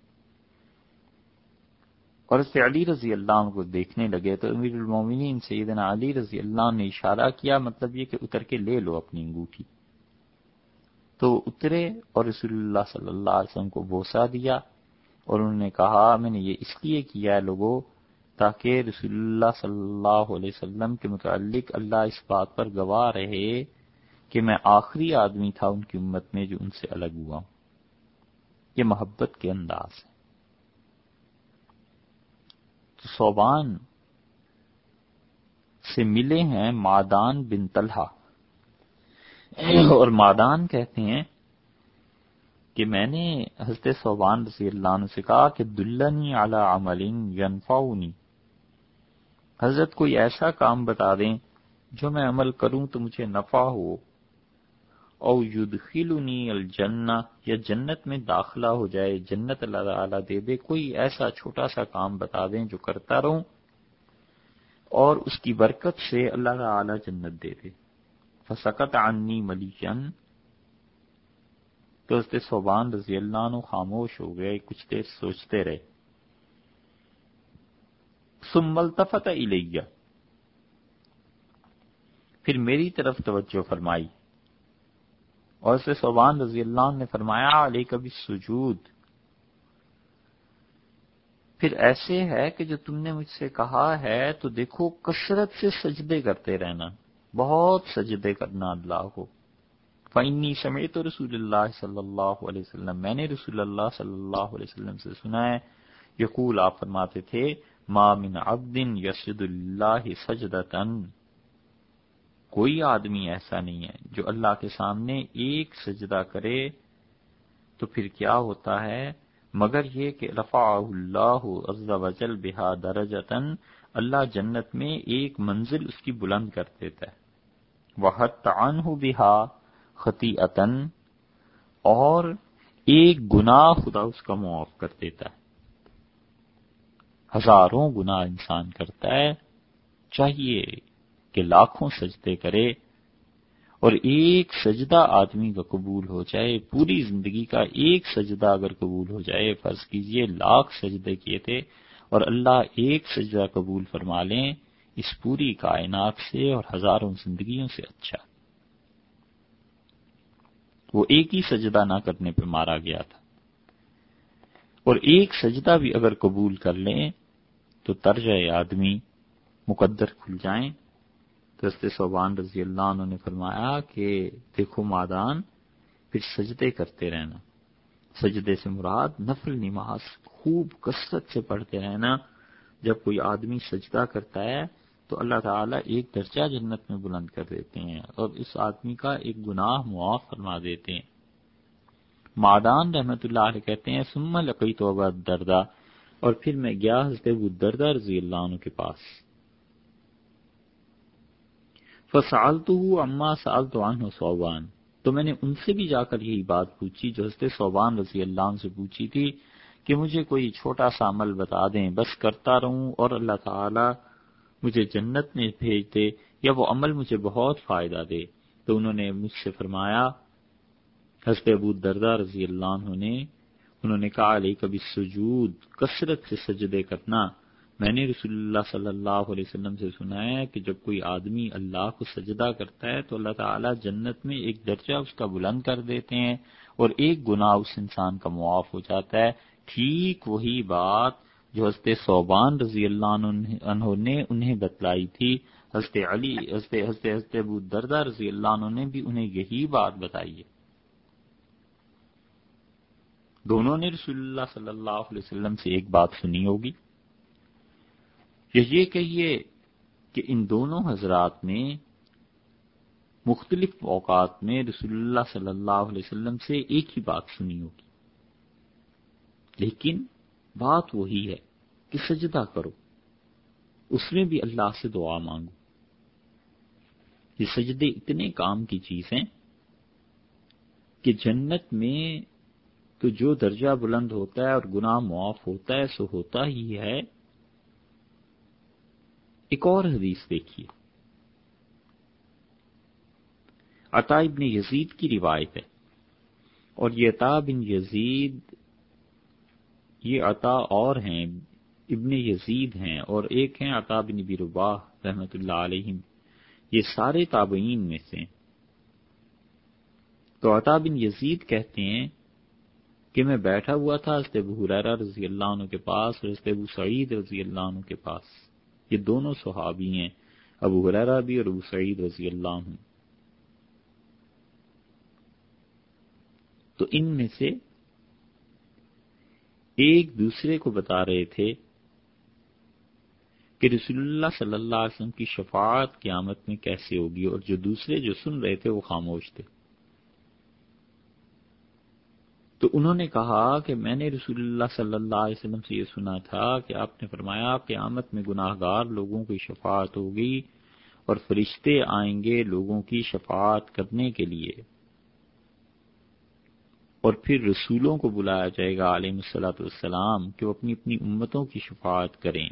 اور اس پہ علی رضی اللہ عنہ کو دیکھنے لگے تو امیر المومنین سیدنا علی رضی اللہ عنہ نے اشارہ کیا مطلب یہ کہ اتر کے لے لو اپنی انگوٹھی۔ تو اترے اور رسول اللہ صلی اللہ علیہ وسلم کو بوسا دیا اور انہوں نے کہا، میں نے یہ اس لیے کیا ہے لوگوں تاکہ رسول اللہ صلی اللہ علیہ وسلم کے متعلق اللہ اس بات پر گواہ رہے کہ میں آخری آدمی تھا ان کی امت میں جو ان سے الگ ہوا ہوں۔ یہ محبت کے انداز ہے تو صوبان سے ملے ہیں مادان بن طلحہ۔ اور مادان کہتے ہیں کہ میں نے حضرت صوبان رضی اللہ عنہ سے کہا کہ دلنی اعلی عمل ینفاؤنی حضرت کوئی ایسا کام بتا دیں جو میں عمل کروں تو مجھے نفع ہو۔ او یدخلنی الجنہ، یا جنت میں داخلہ ہو جائے، جنت اللہ تعالیٰ دے دے، کوئی ایسا چھوٹا سا کام بتا دیں جو کرتا رہوں، اور اس کی برکت سے اللہ تعالی جنت دے دے۔ فسکت عنی ملیکن تو اس صوبان رضی اللہ عنہ خاموش ہو گئے، کچھ دیر سوچتے رہے۔ ثم التفت الیہ پھر میری طرف توجہ فرمائی۔ اور اسے صوبان رضی اللہ عنہ نے فرمایا علی کبھی سجود پھر ایسے ہے کہ جو تم نے مجھ سے کہا ہے، تو دیکھو، کثرت سے سجدے کرتے رہنا، بہت سجدے کرنا اللہ کو۔ فنی سمیت رسول اللہ صلی اللہ علیہ وسلم۔ میں نے رسول اللہ صلی اللہ علیہ وسلم سے سنا ہے۔ یقول، آپ فرماتے تھے، ما من عبد یسد اللہ سجدتن کوئی آدمی ایسا نہیں ہے جو اللہ کے سامنے ایک سجدہ کرے تو پھر کیا ہوتا ہے؟ مگر یہ کہ رفع اللہ عز و جل بہا درجتن اللہ جنت میں ایک منزل اس کی بلند کر دیتا ہے۔ وہ تعن بہا خطی اور ایک گناہ خدا اس کا معاف کر دیتا ہے۔ ہزاروں گنا انسان کرتا ہے۔ چاہیے کہ لاکھوں سجدے کرے اور ایک سجدہ آدمی کا قبول ہو جائے، پوری زندگی کا ایک سجدہ اگر قبول ہو جائے، فرض کیجیے لاکھ سجدے کیے تھے اور اللہ ایک سجدہ قبول فرما لیں، اس پوری کائنات سے اور ہزاروں زندگیوں سے اچھا۔ وہ ایک ہی سجدہ نہ کرنے پہ مارا گیا تھا۔ اور ایک سجدہ بھی اگر قبول کر لیں تو ترجہ آدمی مقدر کھل جائیں۔ رستے صوبان رضی اللہ عنہ نے فرمایا کہ دیکھو مادان، پھر سجدے کرتے رہنا۔ سجدے سے مراد نفل نماز خوب کثرت سے پڑھتے رہنا۔ جب کوئی آدمی سجدہ کرتا ہے تو اللہ تعالیٰ ایک درجہ جنت میں بلند کر دیتے ہیں اور اس آدمی کا ایک گناہ معاف فرما دیتے ہیں۔ مادان رحمت اللہ علیہ کہتے ہیں سم لقی تو دردہ اور پھر میں گیا حضرت ابو دردہ رضی اللہ عنہ کے پاس۔ فسالتو اما سالت عنہ صوبان تو میں نے ان سے بھی جا کر یہی بات پوچھی جو حضرت صوبان رضی اللہ عنہ سے پوچھی تھی کہ مجھے کوئی چھوٹا سا عمل بتا دیں، بس کرتا رہوں اور اللہ تعالی مجھے جنت میں بھیج دے یا وہ عمل مجھے بہت فائدہ دے۔ تو انہوں نے مجھ سے فرمایا، حضرت ابو دردہ رضی اللہ عنہ نے، انہوں نے کہا علیہ کبھی سجود کثرت سے سجدے کرنا۔ میں نے رسول اللہ صلی اللہ علیہ وسلم سے سنا ہے کہ جب کوئی آدمی اللہ کو سجدہ کرتا ہے تو اللہ تعالیٰ جنت میں ایک درجہ اس کا بلند کر دیتے ہیں اور ایک گناہ اس انسان کا معاف ہو جاتا ہے۔ ٹھیک وہی بات جو حضرت صوبان رضی اللہ عنہ نے انہیں بتلائی تھی۔ حضرت علی، حضرت حضرت حضرت ابو دردہ رضی اللہ عنہ نے بھی انہیں یہی بات بتائی ہے۔ دونوں نے رسول اللہ صلی اللہ علیہ وسلم سے ایک بات سنی ہوگی۔ یہ کہیے کہ ان دونوں حضرات نے مختلف اوقات میں رسول اللہ صلی اللہ علیہ وسلم سے ایک ہی بات سنی ہوگی۔ لیکن بات وہی ہے کہ سجدہ کرو، اس میں بھی اللہ سے دعا مانگو۔ یہ سجدے اتنے کام کی چیز ہیں کہ جنت میں تو جو درجہ بلند ہوتا ہے اور گناہ معاف ہوتا ہے، سو ہوتا ہی ہے۔ ایک اور حدیث دیکھیے۔ عطا ابن یزید کی روایت ہے۔ اور یہ عطا بن یزید، یہ عطا اور ہیں، ابن یزید ہیں اور ایک ہیں عطا بن ابی رباح رحمت اللہ علیہ یہ سارے تابعین میں سے تو عطا بن یزید کہتے ہیں کہ میں بیٹھا ہوا تھا حضرت ابو حریرہ رضی اللہ عنہ کے پاس اور حضرت ابو سعید رضی اللہ عنہ کے پاس۔ یہ دونوں صحابی ہیں، ابو حریرہ بھی اور ابو سعید رضی اللہ عنہ۔ تو ان میں سے ایک دوسرے کو بتا رہے تھے کہ رسول اللہ صلی اللہ علیہ وسلم کی شفاعت قیامت میں کیسے ہوگی اور جو دوسرے جو سن رہے تھے وہ خاموش تھے۔ تو انہوں نے کہا کہ میں نے رسول اللہ صلی اللہ علیہ وسلم سے یہ سنا تھا کہ آپ نے فرمایا قیامت میں گناہ گار لوگوں کی شفاعت ہوگی اور فرشتے آئیں گے لوگوں کی شفاعت کرنے کے لیے۔ اور پھر رسولوں کو بلایا جائے گا علیہ السلاۃ والسلام کہ وہ اپنی اپنی امتوں کی شفاعت کریں۔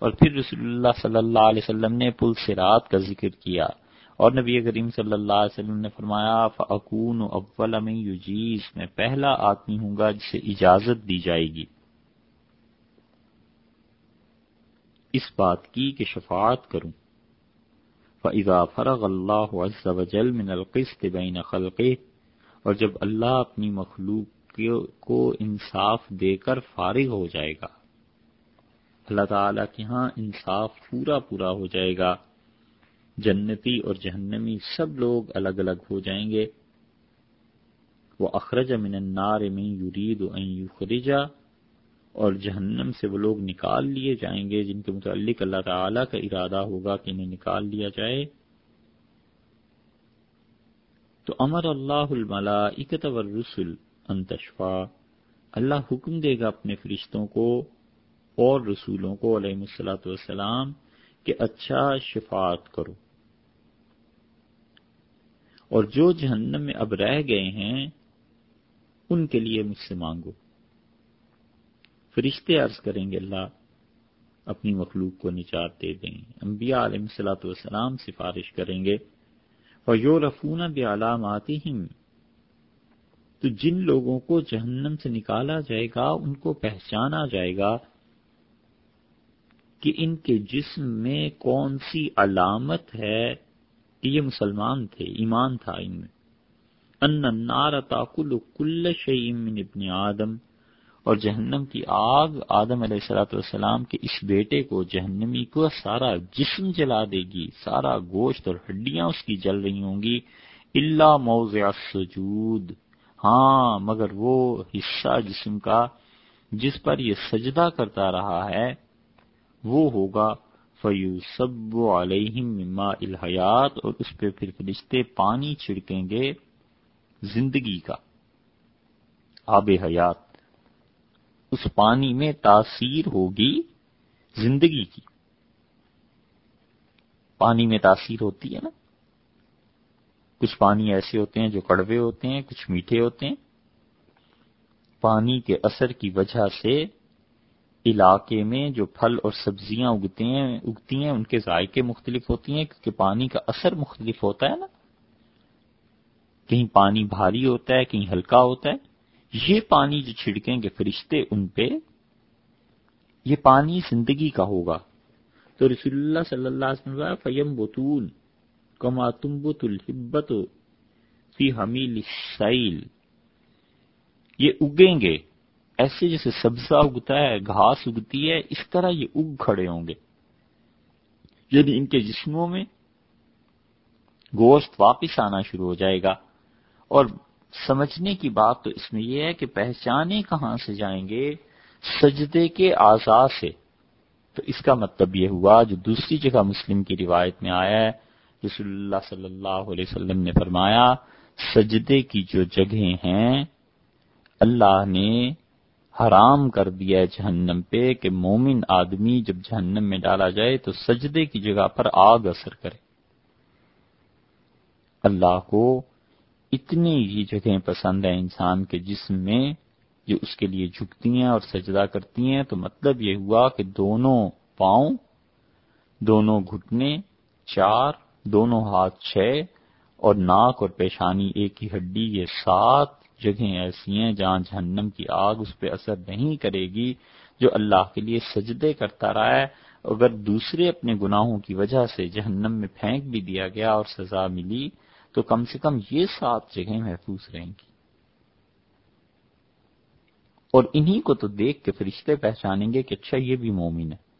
اور پھر رسول اللہ صلی اللہ علیہ وسلم نے پل سے رات کا ذکر کیا۔ اور نبی کریم صلی اللہ علیہ وسلم نے فرمایا فکون اول میں یوجیز میں پہلا آدمی ہوں گا جسے اجازت دی جائے گی۔ اس بات کی کہ شفاعت کروں۔ فضا فرغ اللہ عز وجل من القسط بین خلقه، اور جب اللہ اپنی مخلوق کو انصاف دے کر فارغ ہو جائے گا، اللہ تعالی کے ہاں انصاف پورا پورا ہو جائے گا۔ جنتی اور جہنمی سب لوگ الگ الگ ہو جائیں گے۔ وہ اخرج من النار میں یرید ان یخرجا اور جہنم سے وہ لوگ نکال لیے جائیں گے جن کے متعلق اللہ تعالی کا ارادہ ہوگا کہ انہیں نکال لیا جائے۔ تو امر اللہ الملائکت والرسل ان تشفا اللہ حکم دے گا اپنے فرشتوں کو اور رسولوں کو علیہ السلاۃ والسلام کہ اچھا شفاعت کرو۔ اور جو جہنم میں اب رہ گئے ہیں، ان کے لیے مجھ سے مانگو۔ فرشتے عرض کریں گے، اللہ اپنی مخلوق کو نجات دے دیں۔ انبیاء علیہ السلاۃ والسلام سفارش کریں گے اور یو رفون بعلامات تو جن لوگوں کو جہنم سے نکالا جائے گا، ان کو پہچانا جائے گا کہ ان کے جسم میں کون سی علامت ہے کہ یہ مسلمان تھے، ایمان تھا ان میں۔ ان النار تاکل کل شعیم من ابن آدم۔ اور جہنم کی آگ آدم علیہ السلاۃ والسلام کے اس بیٹے کو جہنمی کو سارا جسم جلا دے گی، سارا گوشت اور ہڈیاں اس کی جل رہی ہوں گی۔ اللہ موضع سجود ہاں مگر وہ حصہ جسم کا جس پر یہ سجدہ کرتا رہا ہے، وہ ہوگا فیو سب علیہم مما الحیات اور اس پہ پھر فرشتے پانی چھڑکیں گے زندگی کا، آب حیات۔ اس پانی میں تاثیر ہوگی زندگی کی۔ پانی میں تاثیر ہوتی ہے نا۔ کچھ پانی ایسے ہوتے ہیں جو کڑوے ہوتے ہیں، کچھ میٹھے ہوتے ہیں۔ پانی کے اثر کی وجہ سے علاقے میں جو پھل اور سبزیاں اگتے ہیں، اگتی ہیں، ان کے ذائقے مختلف ہوتی ہیں، کیونکہ پانی کا اثر مختلف ہوتا ہے نا۔ کہیں پانی بھاری ہوتا ہے، کہیں ہلکا ہوتا ہے۔ یہ پانی جو چھڑکیں گے فرشتے، ان پہ یہ پانی زندگی کا ہوگا۔ تو رسول اللہ صلی اللہ علیہ وسلم فیم بطول کما تمبت الحبت فی حمیل سائل یہ اگیں گے۔ ایسے جیسے سبزہ اگتا ہے، گھاس اگتی ہے، اس طرح یہ اگ کھڑے ہوں گے۔ یعنی ان کے جسموں میں گوشت واپس آنا شروع ہو جائے گا۔ اور سمجھنے کی بات تو اس میں یہ ہے کہ پہچانے کہاں سے جائیں گے؟ سجدے کے آزاد سے۔ تو اس کا مطلب یہ ہوا، جو دوسری جگہ مسلم کی روایت میں آیا ہے، رسول اللہ صلی اللہ علیہ وسلم نے فرمایا، سجدے کی جو جگہیں ہیں، اللہ نے حرام کر دیا ہے جہنم پہ کہ مومن آدمی جب جہنم میں ڈالا جائے تو سجدے کی جگہ پر آگ اثر کرے۔ اللہ کو اتنی ہی جگہیں پسند ہیں انسان کے جسم میں جو اس کے لیے جھکتی ہیں اور سجدہ کرتی ہیں، تو مطلب یہ ہوا کہ دونوں پاؤں، دونوں گھٹنے، چار، دونوں ہاتھ چھ اور ناک اور پیشانی ایک ہی ہڈی، یہ سات جگہیں ایسی ہیں جہاں جہنم کی آگ اس پہ اثر نہیں کرے گی جو اللہ کے لیے سجدے کرتا رہا ہے، اگر دوسرے اپنے گناہوں کی وجہ سے جہنم میں پھینک بھی دیا گیا اور سزا ملی، تو کم سے کم یہ سات جگہیں محفوظ رہیں گی۔ اور انہی کو تو دیکھ کے فرشتے پہچانیں گے کہ اچھا یہ بھی مومن ہے۔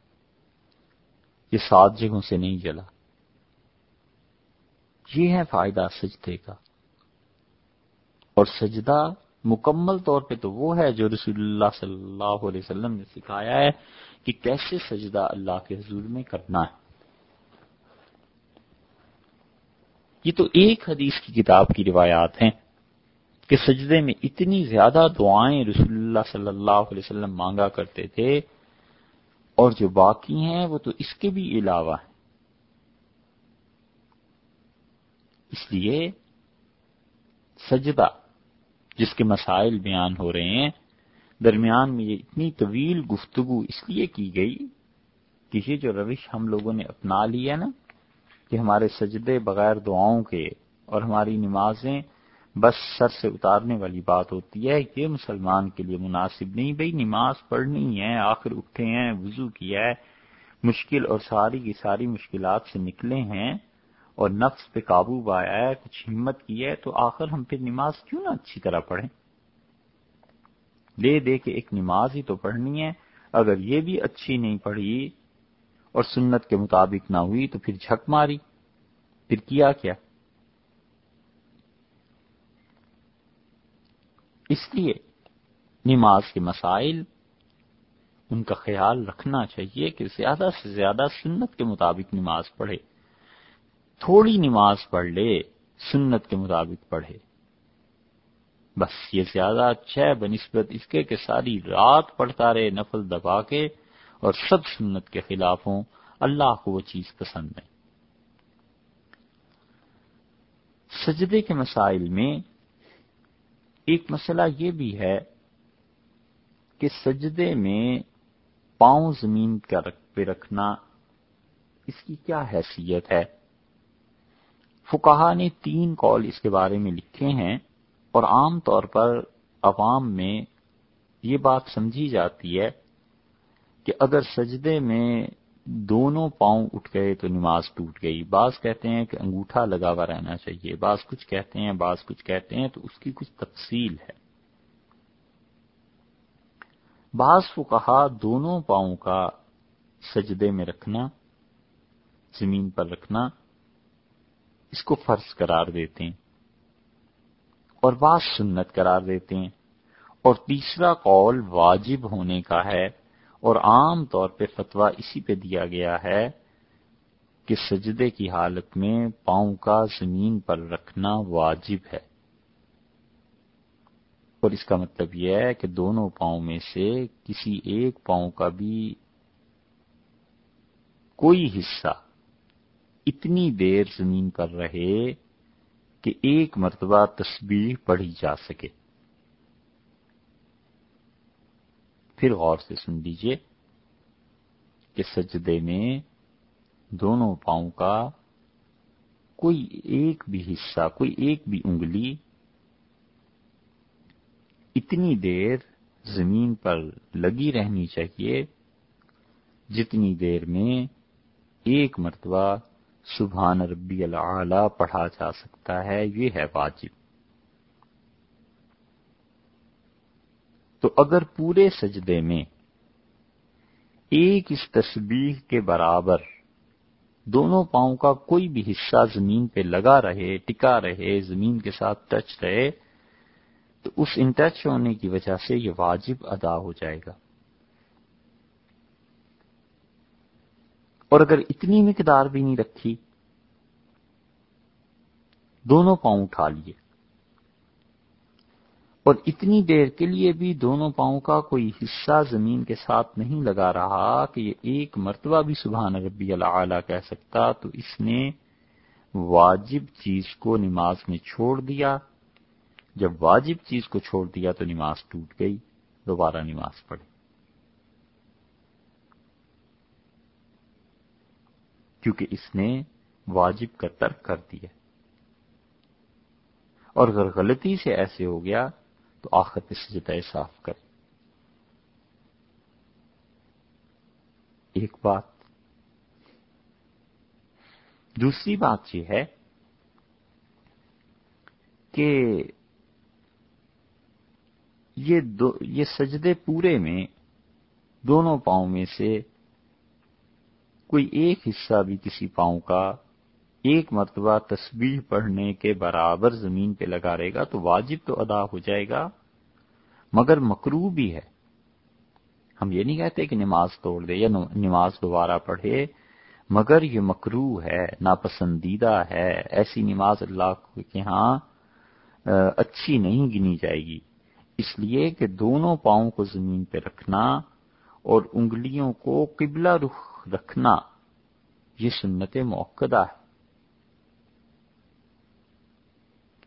یہ سات جگہوں سے نہیں جلا۔ یہ ہے فائدہ سجدے کا۔ اور سجدہ مکمل طور پہ تو وہ ہے جو رسول اللہ صلی اللہ علیہ وسلم نے سکھایا ہے کہ کیسے سجدہ اللہ کے حضور میں کرنا ہے۔ یہ تو ایک حدیث کی کتاب کی روایات ہیں کہ سجدے میں اتنی زیادہ دعائیں رسول اللہ صلی اللہ علیہ وسلم مانگا کرتے تھے اور جو باقی ہیں وہ تو اس کے بھی علاوہ ہیں۔ اس لیے سجدہ جس کے مسائل بیان ہو رہے ہیں، درمیان میں یہ اتنی طویل گفتگو اس لیے کی گئی کہ یہ جو روش ہم لوگوں نے اپنا لی ہے نا، کہ ہمارے سجدے بغیر دعاؤں کے اور ہماری نمازیں بس سر سے اتارنے والی بات ہوتی ہے یہ مسلمان کے لیے مناسب نہیں، بھائی نماز پڑھنی ہے، آخر اٹھے ہیں، وضو کیا ہے، مشکل اور ساری کی ساری مشکلات سے نکلے ہیں۔ اور نفس پہ قابو پایا ہے، کچھ ہمت کی ہے، تو آخر ہم پھر نماز کیوں نہ اچھی طرح پڑھیں؟ دے دے کے ایک نماز ہی تو پڑھنی ہے، اگر یہ بھی اچھی نہیں پڑھی اور سنت کے مطابق نہ ہوئی تو پھر جھک ماری۔ پھر کیا کیا؟ اس لیے نماز کے مسائل ان کا خیال رکھنا چاہیے کہ زیادہ سے زیادہ سنت کے مطابق نماز پڑھے۔ تھوڑی نماز پڑھ لے، سنت کے مطابق پڑھے۔ بس یہ زیادہ اچھا ہے، بنسبت اس کے کہ ساری رات پڑھتا رہے، نفل دبا کے اور سب سنت کے خلاف ہوں، اللہ کو وہ چیز پسند نہیں۔ سجدے کے مسائل میں ایک مسئلہ یہ بھی ہے کہ سجدے میں پاؤں زمین کا پہ رکھنا اس کی کیا حیثیت ہے؟ فکہ نے تین کال اس کے بارے میں لکھے ہیں اور عام طور پر عوام میں یہ بات سمجھی جاتی ہے کہ اگر سجدے میں دونوں پاؤں اٹھ گئے تو نماز ٹوٹ گئی۔ بعض کہتے ہیں کہ انگوٹھا لگا ہوا رہنا چاہیے۔ بعض کچھ کہتے ہیں، بعض کچھ کہتے ہیں، تو اس کی کچھ تفصیل ہے۔ بعض کو دونوں پاؤں کا سجدے میں رکھنا، زمین پر رکھنا اس کو فرض قرار دیتے ہیں اور بعض سنت قرار دیتے ہیں اور تیسرا قول واجب ہونے کا ہے اور عام طور پہ فتویٰ اسی پہ دیا گیا ہے کہ سجدے کی حالت میں پاؤں کا زمین پر رکھنا واجب ہے۔ اور اس کا مطلب یہ ہے کہ دونوں پاؤں میں سے کسی ایک پاؤں کا بھی کوئی حصہ اتنی دیر زمین پر رہے کہ ایک مرتبہ تسبیح پڑھی جا سکے۔ پھر غور سے سن لیجیے کہ سجدے میں دونوں پاؤں کا کوئی ایک بھی حصہ، کوئی ایک بھی انگلی اتنی دیر زمین پر لگی رہنی چاہیے جتنی دیر میں ایک مرتبہ سبحان ربی العلی پڑھا جا سکتا ہے، یہ ہے واجب۔ تو اگر پورے سجدے میں ایک اس تسبیح کے برابر دونوں پاؤں کا کوئی بھی حصہ زمین پہ لگا رہے، ٹکا رہے، زمین کے ساتھ ٹچ رہے، تو اس ان ٹچ ہونے کی وجہ سے یہ واجب ادا ہو جائے گا۔ اور اگر اتنی مقدار بھی نہیں رکھی، دونوں پاؤں اٹھا لیے۔ اور اتنی دیر کے لیے بھی دونوں پاؤں کا کوئی حصہ زمین کے ساتھ نہیں لگا رہا کہ یہ ایک مرتبہ بھی سبحان ربی اللہ کہہ سکتا تو اس نے واجب چیز کو نماز میں چھوڑ دیا۔ جب واجب چیز کو چھوڑ دیا تو نماز ٹوٹ گئی، دوبارہ نماز پڑھی۔ کیونکہ اس نے واجب کا ترک کر دیا۔ اور اگر غلطی سے ایسے ہو گیا، تو آخر سجدہ صاف کرے ایک بات۔ دوسری بات یہ ہے کہ یہ دو، یہ سجدے پورے میں دونوں پاؤں میں سے کوئی ایک حصہ بھی کسی پاؤں کا ایک مرتبہ تسبیح پڑھنے کے برابر زمین پہ لگا رہے گا تو واجب تو ادا ہو جائے گا، مگر مکرو بھی ہے۔ ہم یہ نہیں کہتے کہ نماز توڑ دے یا نماز دوبارہ پڑھے، مگر یہ مکرو ہے، ناپسندیدہ ہے، ایسی نماز اللہ کے ہاں اچھی نہیں گنی جائے گی۔ اس لیے کہ دونوں پاؤں کو زمین پہ رکھنا اور انگلیوں کو قبلہ رخ رکھنا یہ سنت موقع ہے۔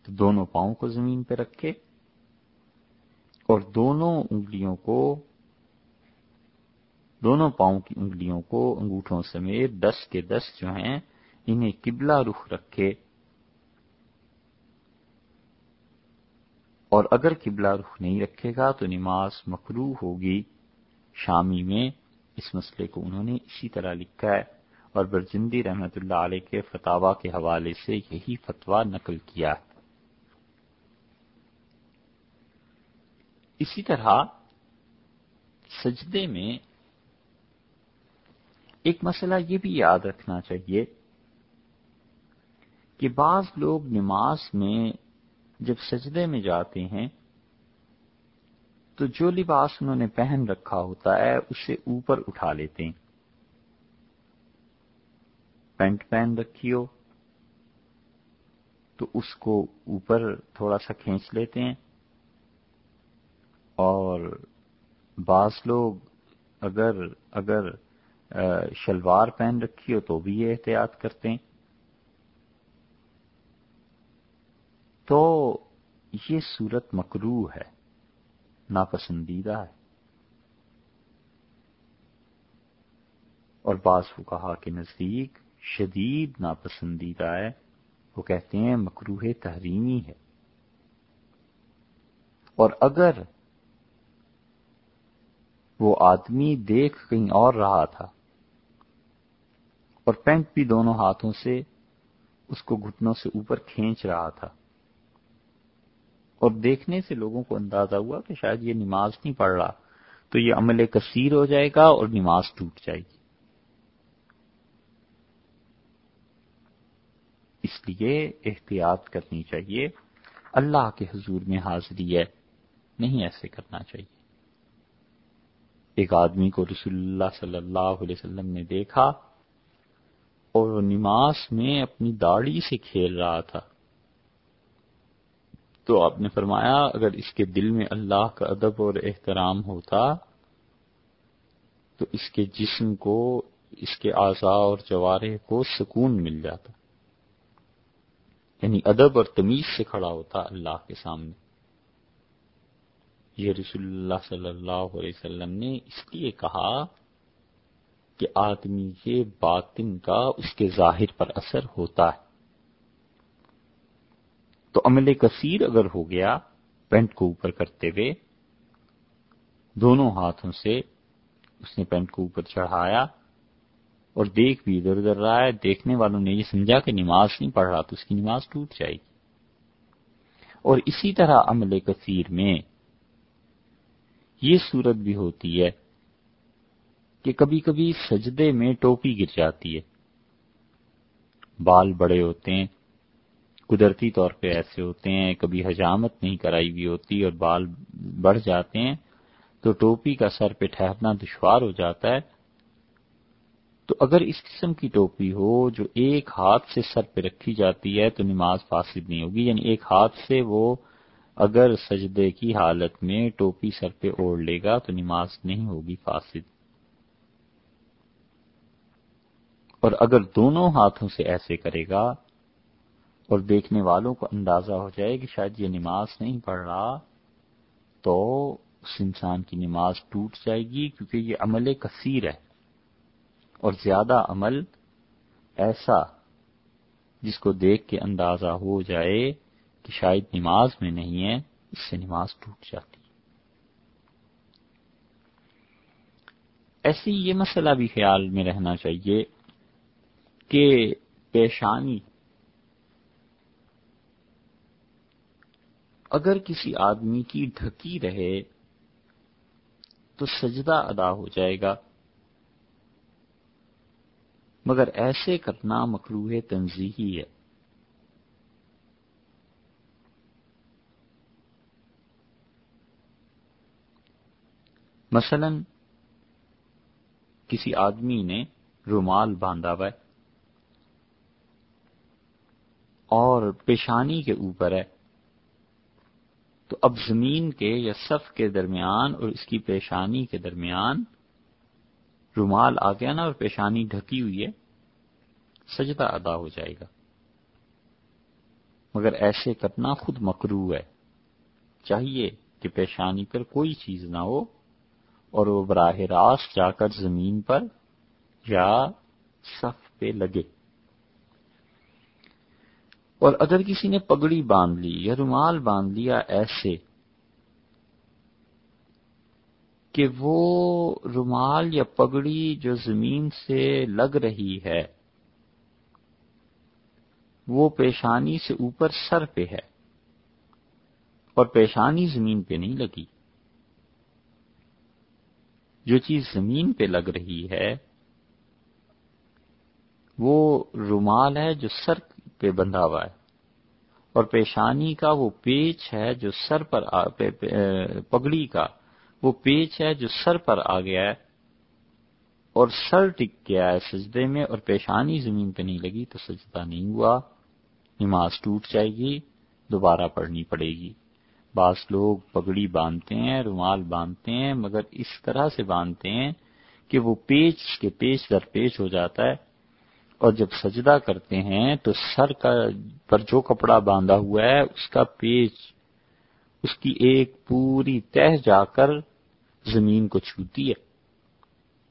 تو دونوں پاؤں کو زمین پہ رکھے اور دونوں انگلیوں کو دونوں پاؤں کی انگلیوں کو انگوٹھوں سمیت دس کے دس جو ہیں، انہیں قبلہ رخ رکھے۔ اور اگر قبلہ رخ نہیں رکھے گا تو نماز مکرو ہوگی۔ شامی میں اس مسئلے کو انہوں نے اسی طرح لکھا ہے اور برجندی رحمت اللہ علیہ کے فتوا کے حوالے سے یہی فتوا نقل کیا ہے۔ اسی طرح سجدے میں ایک مسئلہ یہ بھی یاد رکھنا چاہیے کہ بعض لوگ نماز میں جب سجدے میں جاتے ہیں تو جو لباس انہوں نے پہن رکھا ہوتا ہے، اسے اوپر اٹھا لیتے ہیں۔ پینٹ پہن رکھی ہو تو اس کو اوپر تھوڑا سا کھینچ لیتے ہیں۔ اور بعض لوگ اگر اگر شلوار پہن رکھی ہو تو بھی یہ احتیاط کرتے ہیں۔ تو یہ صورت مکرو ہے۔ ناپسندیدہ ہے۔ اور بعض کو کہا کہ نزدیک شدید ناپسندیدہ ہے۔ وہ کہتے ہیں مکروح تحریمی ہے۔ اور اگر وہ آدمی دیکھ کہیں اور رہا تھا اور پینٹ بھی دونوں ہاتھوں سے اس کو گھٹنوں سے اوپر کھینچ رہا تھا۔ اور دیکھنے سے لوگوں کو اندازہ ہوا کہ شاید یہ نماز نہیں پڑھ رہا، تو یہ عمل کثیر ہو جائے گا اور نماز ٹوٹ جائے گی۔ اس لیے احتیاط کرنی چاہیے۔ اللہ کے حضور میں حاضری ہے، نہیں ایسے کرنا چاہیے۔ ایک آدمی کو رسول اللہ صلی اللہ علیہ وسلم نے دیکھا اور وہ نماز میں اپنی داڑھی سے کھیل رہا تھا۔ تو آپ نے فرمایا، اگر اس کے دل میں اللہ کا ادب اور احترام ہوتا، تو اس کے جسم کو، اس کے اعضاء اور جوارے کو سکون مل جاتا۔ یعنی ادب اور تمیز سے کھڑا ہوتا اللہ کے سامنے۔ یہ رسول اللہ صلی اللہ علیہ وسلم نے اس لیے کہا کہ آدمی کے باطن کا اس کے ظاہر پر اثر ہوتا ہے۔ تو عمل کثیر اگر ہو گیا پینٹ کو اوپر کرتے ہوئے، دونوں ہاتھوں سے اس نے پینٹ کو اوپر چڑھایا اور دیکھ بھی ادھر ادھر رہا ہے، دیکھنے والوں نے یہ سمجھا کہ نماز نہیں پڑھ رہا تو اس کی نماز ٹوٹ جائے گی۔ اور اسی طرح عمل کثیر میں یہ صورت بھی ہوتی ہے کہ کبھی کبھی سجدے میں ٹوپی گر جاتی ہے۔ بال بڑے ہوتے ہیں قدرتی طور پہ ایسے ہوتے ہیں، کبھی حجامت نہیں کرائی ہوئی ہوتی اور بال بڑھ جاتے ہیں، تو ٹوپی کا سر پہ ٹھہرنا دشوار ہو جاتا ہے۔ تو اگر اس قسم کی ٹوپی ہو جو ایک ہاتھ سے سر پہ رکھی جاتی ہے، تو نماز فاسد نہیں ہوگی۔ یعنی ایک ہاتھ سے وہ اگر سجدے کی حالت میں ٹوپی سر پہ اوڑھ لے گا، تو نماز نہیں ہوگی فاسد۔ اور اگر دونوں ہاتھوں سے ایسے کرے گا اور دیکھنے والوں کو اندازہ ہو جائے کہ شاید یہ نماز نہیں پڑھ رہا تو اس انسان کی نماز ٹوٹ جائے گی کیونکہ یہ عمل کثیر ہے۔ اور زیادہ عمل ایسا جس کو دیکھ کے اندازہ ہو جائے کہ شاید نماز میں نہیں ہے، اس سے نماز ٹوٹ جاتی۔ ایسی یہ مسئلہ بھی خیال میں رہنا چاہیے کہ پیشانی اگر کسی آدمی کی ڈھکی رہے تو سجدہ ادا ہو جائے گا۔ مگر ایسے کرنا مکروح تنظیحی ہے۔ مثلا کسی آدمی نے رومال باندھا ہوا ہے اور پیشانی کے اوپر ہے۔ تو اب زمین کے یا صف کے درمیان اور اس کی پیشانی کے درمیان رومال آ گیا نا اور پیشانی ڈھکی ہوئی ہے، سجدہ ادا ہو جائے گا۔ مگر ایسے کرنا خود مکرو ہے۔ چاہیے کہ پیشانی پر کوئی چیز نہ ہو اور وہ براہ راست جا کر زمین پر یا صف پہ لگے۔ اور اگر کسی نے پگڑی باندھ لی یا رومال باندھ لیا ایسے کہ وہ رومال یا پگڑی جو زمین سے لگ رہی ہے، وہ پیشانی سے اوپر سر پہ ہے اور پیشانی زمین پہ نہیں لگی۔ جو چیز زمین پہ لگ رہی ہے، وہ رومال ہے جو سر پہ بندھا ہوا ہے۔ اور پیشانی کا وہ پیچ ہے جو سر پر پگڑی کا۔ وہ پیچ ہے جو سر پر آ گیا ہے۔ اور سر ٹک گیا ہے سجدے میں اور پیشانی زمین پہ نہیں لگی تو سجدہ نہیں ہوا۔ نماز ٹوٹ جائے گی، دوبارہ پڑھنی پڑے گی۔ بعض لوگ پگڑی باندھتے ہیں، رومال باندھتے ہیں، مگر اس طرح سے باندھتے ہیں کہ وہ پیچ کے پیچ در پیچ ہو جاتا ہے۔ اور جب سجدہ کرتے ہیں تو سر کا پر جو کپڑا باندھا ہوا ہے، اس کا پیچ، اس کی ایک پوری تہ جا کر زمین کو چھوتی ہے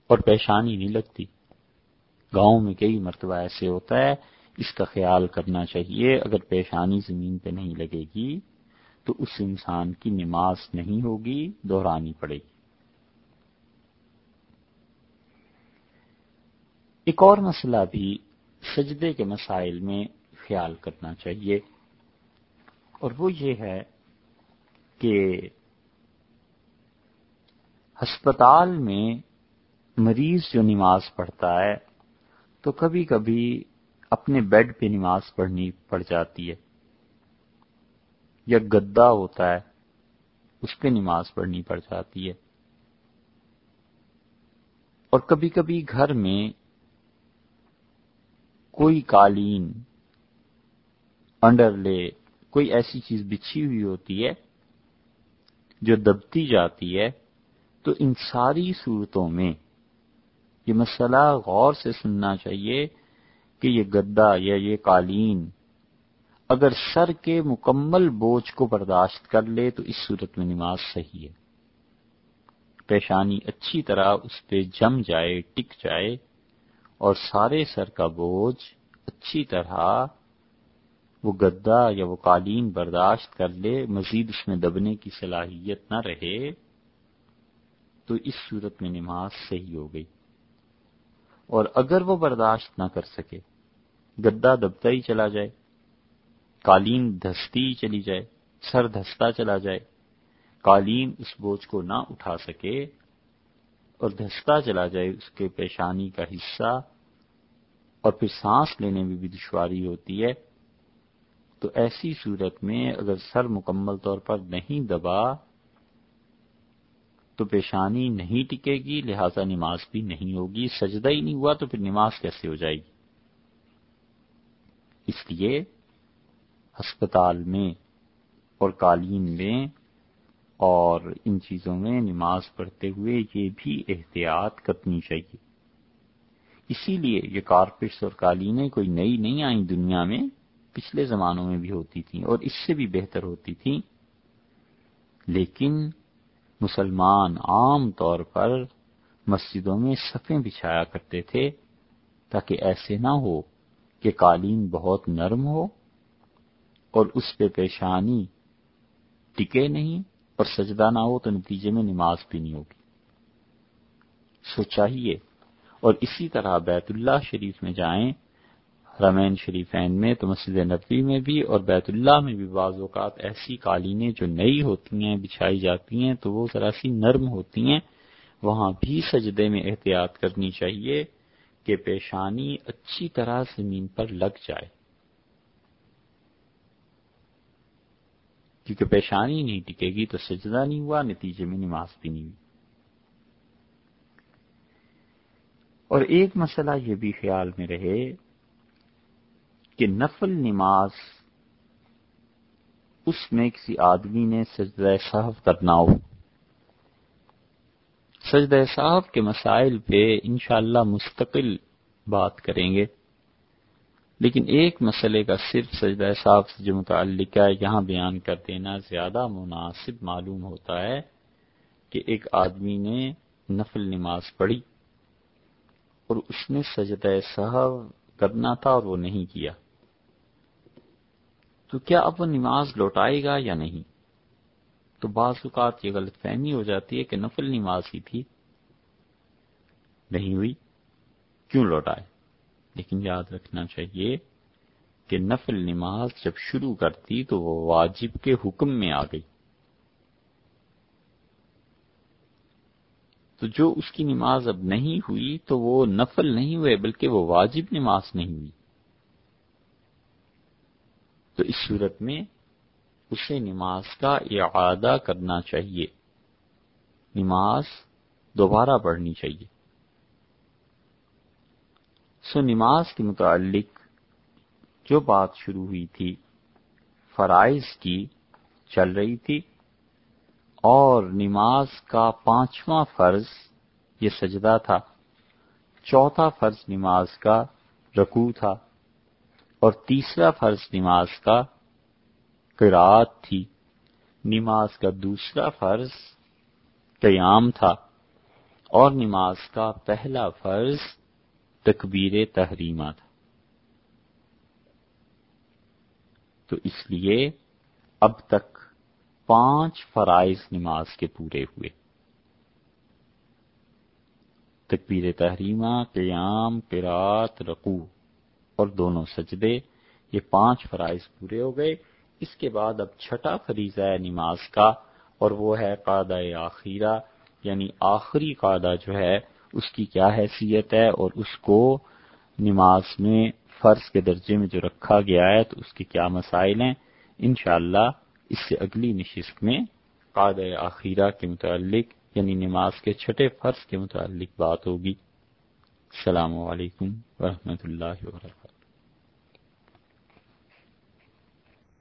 اور پیشانی نہیں لگتی۔ گاؤں میں کئی مرتبہ ایسے ہوتا ہے، اس کا خیال کرنا چاہیے، اگر پیشانی زمین پہ نہیں لگے گی تو اس انسان کی نماز نہیں ہوگی، دہرانی پڑے گی۔ ایک اور مسئلہ بھی سجدے کے مسائل میں خیال کرنا چاہیے، اور وہ یہ ہے کہ ہسپتال میں مریض جو نماز پڑھتا ہے، تو کبھی کبھی اپنے بیڈ پہ نماز پڑھنی پڑ جاتی ہے، یا گدا ہوتا ہے، اس پہ نماز پڑھنی پڑ جاتی ہے۔ اور کبھی کبھی گھر میں کوئی قالین انڈر لے کوئی ایسی چیز بچھی ہوئی ہوتی ہے جو دبتی جاتی ہے، تو ان ساری صورتوں میں یہ مسئلہ غور سے سننا چاہیے کہ یہ گدا یا یہ قالین اگر سر کے مکمل بوجھ کو برداشت کر لے تو اس صورت میں نماز صحیح ہے۔ پیشانی اچھی طرح اس پہ جم جائے، ٹک جائے اور سارے سر کا بوجھ اچھی طرح وہ گدا یا وہ قالین برداشت کر لے، مزید اس میں دبنے کی صلاحیت نہ رہے، تو اس صورت میں نماز صحیح ہو گئی۔ اور اگر وہ برداشت نہ کر سکے گدا دبتا ہی چلا جائے، قالین دھستی چلی جائے، سر دھستا چلا جائے، قالین اس بوجھ کو نہ اٹھا سکے اور دھستا چلا جائے اس کے پیشانی کا حصہ اور پھر سانس لینے میں بھی دشواری ہوتی ہے، تو ایسی صورت میں اگر سر مکمل طور پر نہیں دبا تو پیشانی نہیں ٹکے گی، لہذا نماز بھی نہیں ہوگی۔ سجدہ ہی نہیں ہوا تو پھر نماز کیسے ہو جائے گی؟ اس لیے ہسپتال میں اور قالین میں اور ان چیزوں میں نماز پڑھتے ہوئے یہ بھی احتیاط کرنی چاہیے۔ اسی لیے یہ کارپیٹس اور قالینیں کوئی نئی نہیں آئیں دنیا میں، پچھلے زمانوں میں بھی ہوتی تھیں اور اس سے بھی بہتر ہوتی تھیں۔ لیکن مسلمان عام طور پر مسجدوں میں صفیں بچھایا کرتے تھے تاکہ ایسے نہ ہو کہ قالین بہت نرم ہو اور اس پہ پیشانی ٹکے نہیں۔ اور سجدہ نہ ہو تو نتیجے میں نماز بھی نہیں ہوگی۔ سو چاہیے۔ اور اسی طرح بیت اللہ شریف میں جائیں رمین شریفین میں تو مسجد نبوی میں بھی اور بیت اللہ میں بھی بعض اوقات ایسی قالینیں جو نئی ہوتی ہیں، بچھائی جاتی ہیں تو وہ ذرا سی نرم ہوتی ہیں۔ وہاں بھی سجدے میں احتیاط کرنی چاہیے کہ پیشانی اچھی طرح زمین پر لگ جائے۔ کیونکہ پیشانی نہیں ٹکے گی تو سجدہ نہیں ہوا، نتیجے میں نماز بھی نہیں ہوئی۔ اور ایک مسئلہ یہ بھی خیال میں رہے کہ نفل نماز اس میں کسی آدمی نے سجدہ صاحب کرنا ہو۔ سجدہ صاحب کے مسائل پہ انشاءاللہ مستقل بات کریں گے۔ لیکن ایک مسئلے کا صرف سجدہ صاحب سے جو متعلق ہے، یہاں بیان کر دینا زیادہ مناسب معلوم ہوتا ہے کہ ایک آدمی نے نفل نماز پڑھی اور اس نے سجدہ صاحب کرنا تھا اور وہ نہیں کیا۔ تو کیا اب وہ نماز لوٹائے گا یا نہیں؟ تو بعض اوقات یہ غلط فہمی ہو جاتی ہے کہ نفل نماز ہی تھی۔ نہیں ہوئی، کیوں لوٹائے؟ لیکن یاد رکھنا چاہیے کہ نفل نماز جب شروع کرتی تو وہ واجب کے حکم میں آ گئی۔ تو جو اس کی نماز اب نہیں ہوئی تو وہ نفل نہیں ہوئے بلکہ وہ واجب نماز نہیں ہوئی۔ تو اس صورت میں اسے نماز کا اعادہ کرنا چاہیے۔ نماز دوبارہ پڑھنی چاہیے۔ سو نماز کے متعلق جو بات شروع ہوئی تھی، فرائض کی چل رہی تھی اور نماز کا پانچواں فرض یہ سجدہ تھا، چوتھا فرض نماز کا رکوع تھا اور تیسرا فرض نماز کا قرآت تھی۔ نماز کا دوسرا فرض قیام تھا اور نماز کا پہلا فرض تکبیر تحریمہ تھا۔ تو اس لیے اب تک پانچ فرائض نماز کے پورے ہوئے۔ تکبیر تحریمہ، قیام قرات رقو اور دونوں سجدے، یہ پانچ فرائض پورے ہو گئے۔ اس کے بعد اب چھٹا فریضہ ہے نماز کا اور وہ ہے قادہ آخیرہ یعنی آخری قادہ جو ہے اس کی کیا حیثیت ہے اور اس کو نماز میں فرض کے درجے میں جو رکھا گیا ہے تو اس کے کیا مسائل ہیں؟ انشاءاللہ اس سے اگلی نشست میں قاد آخیرہ کے متعلق یعنی نماز کے چھٹے فرض کے متعلق بات ہوگی۔ السلام علیکم ورحمۃ اللہ وبرکاتہ۔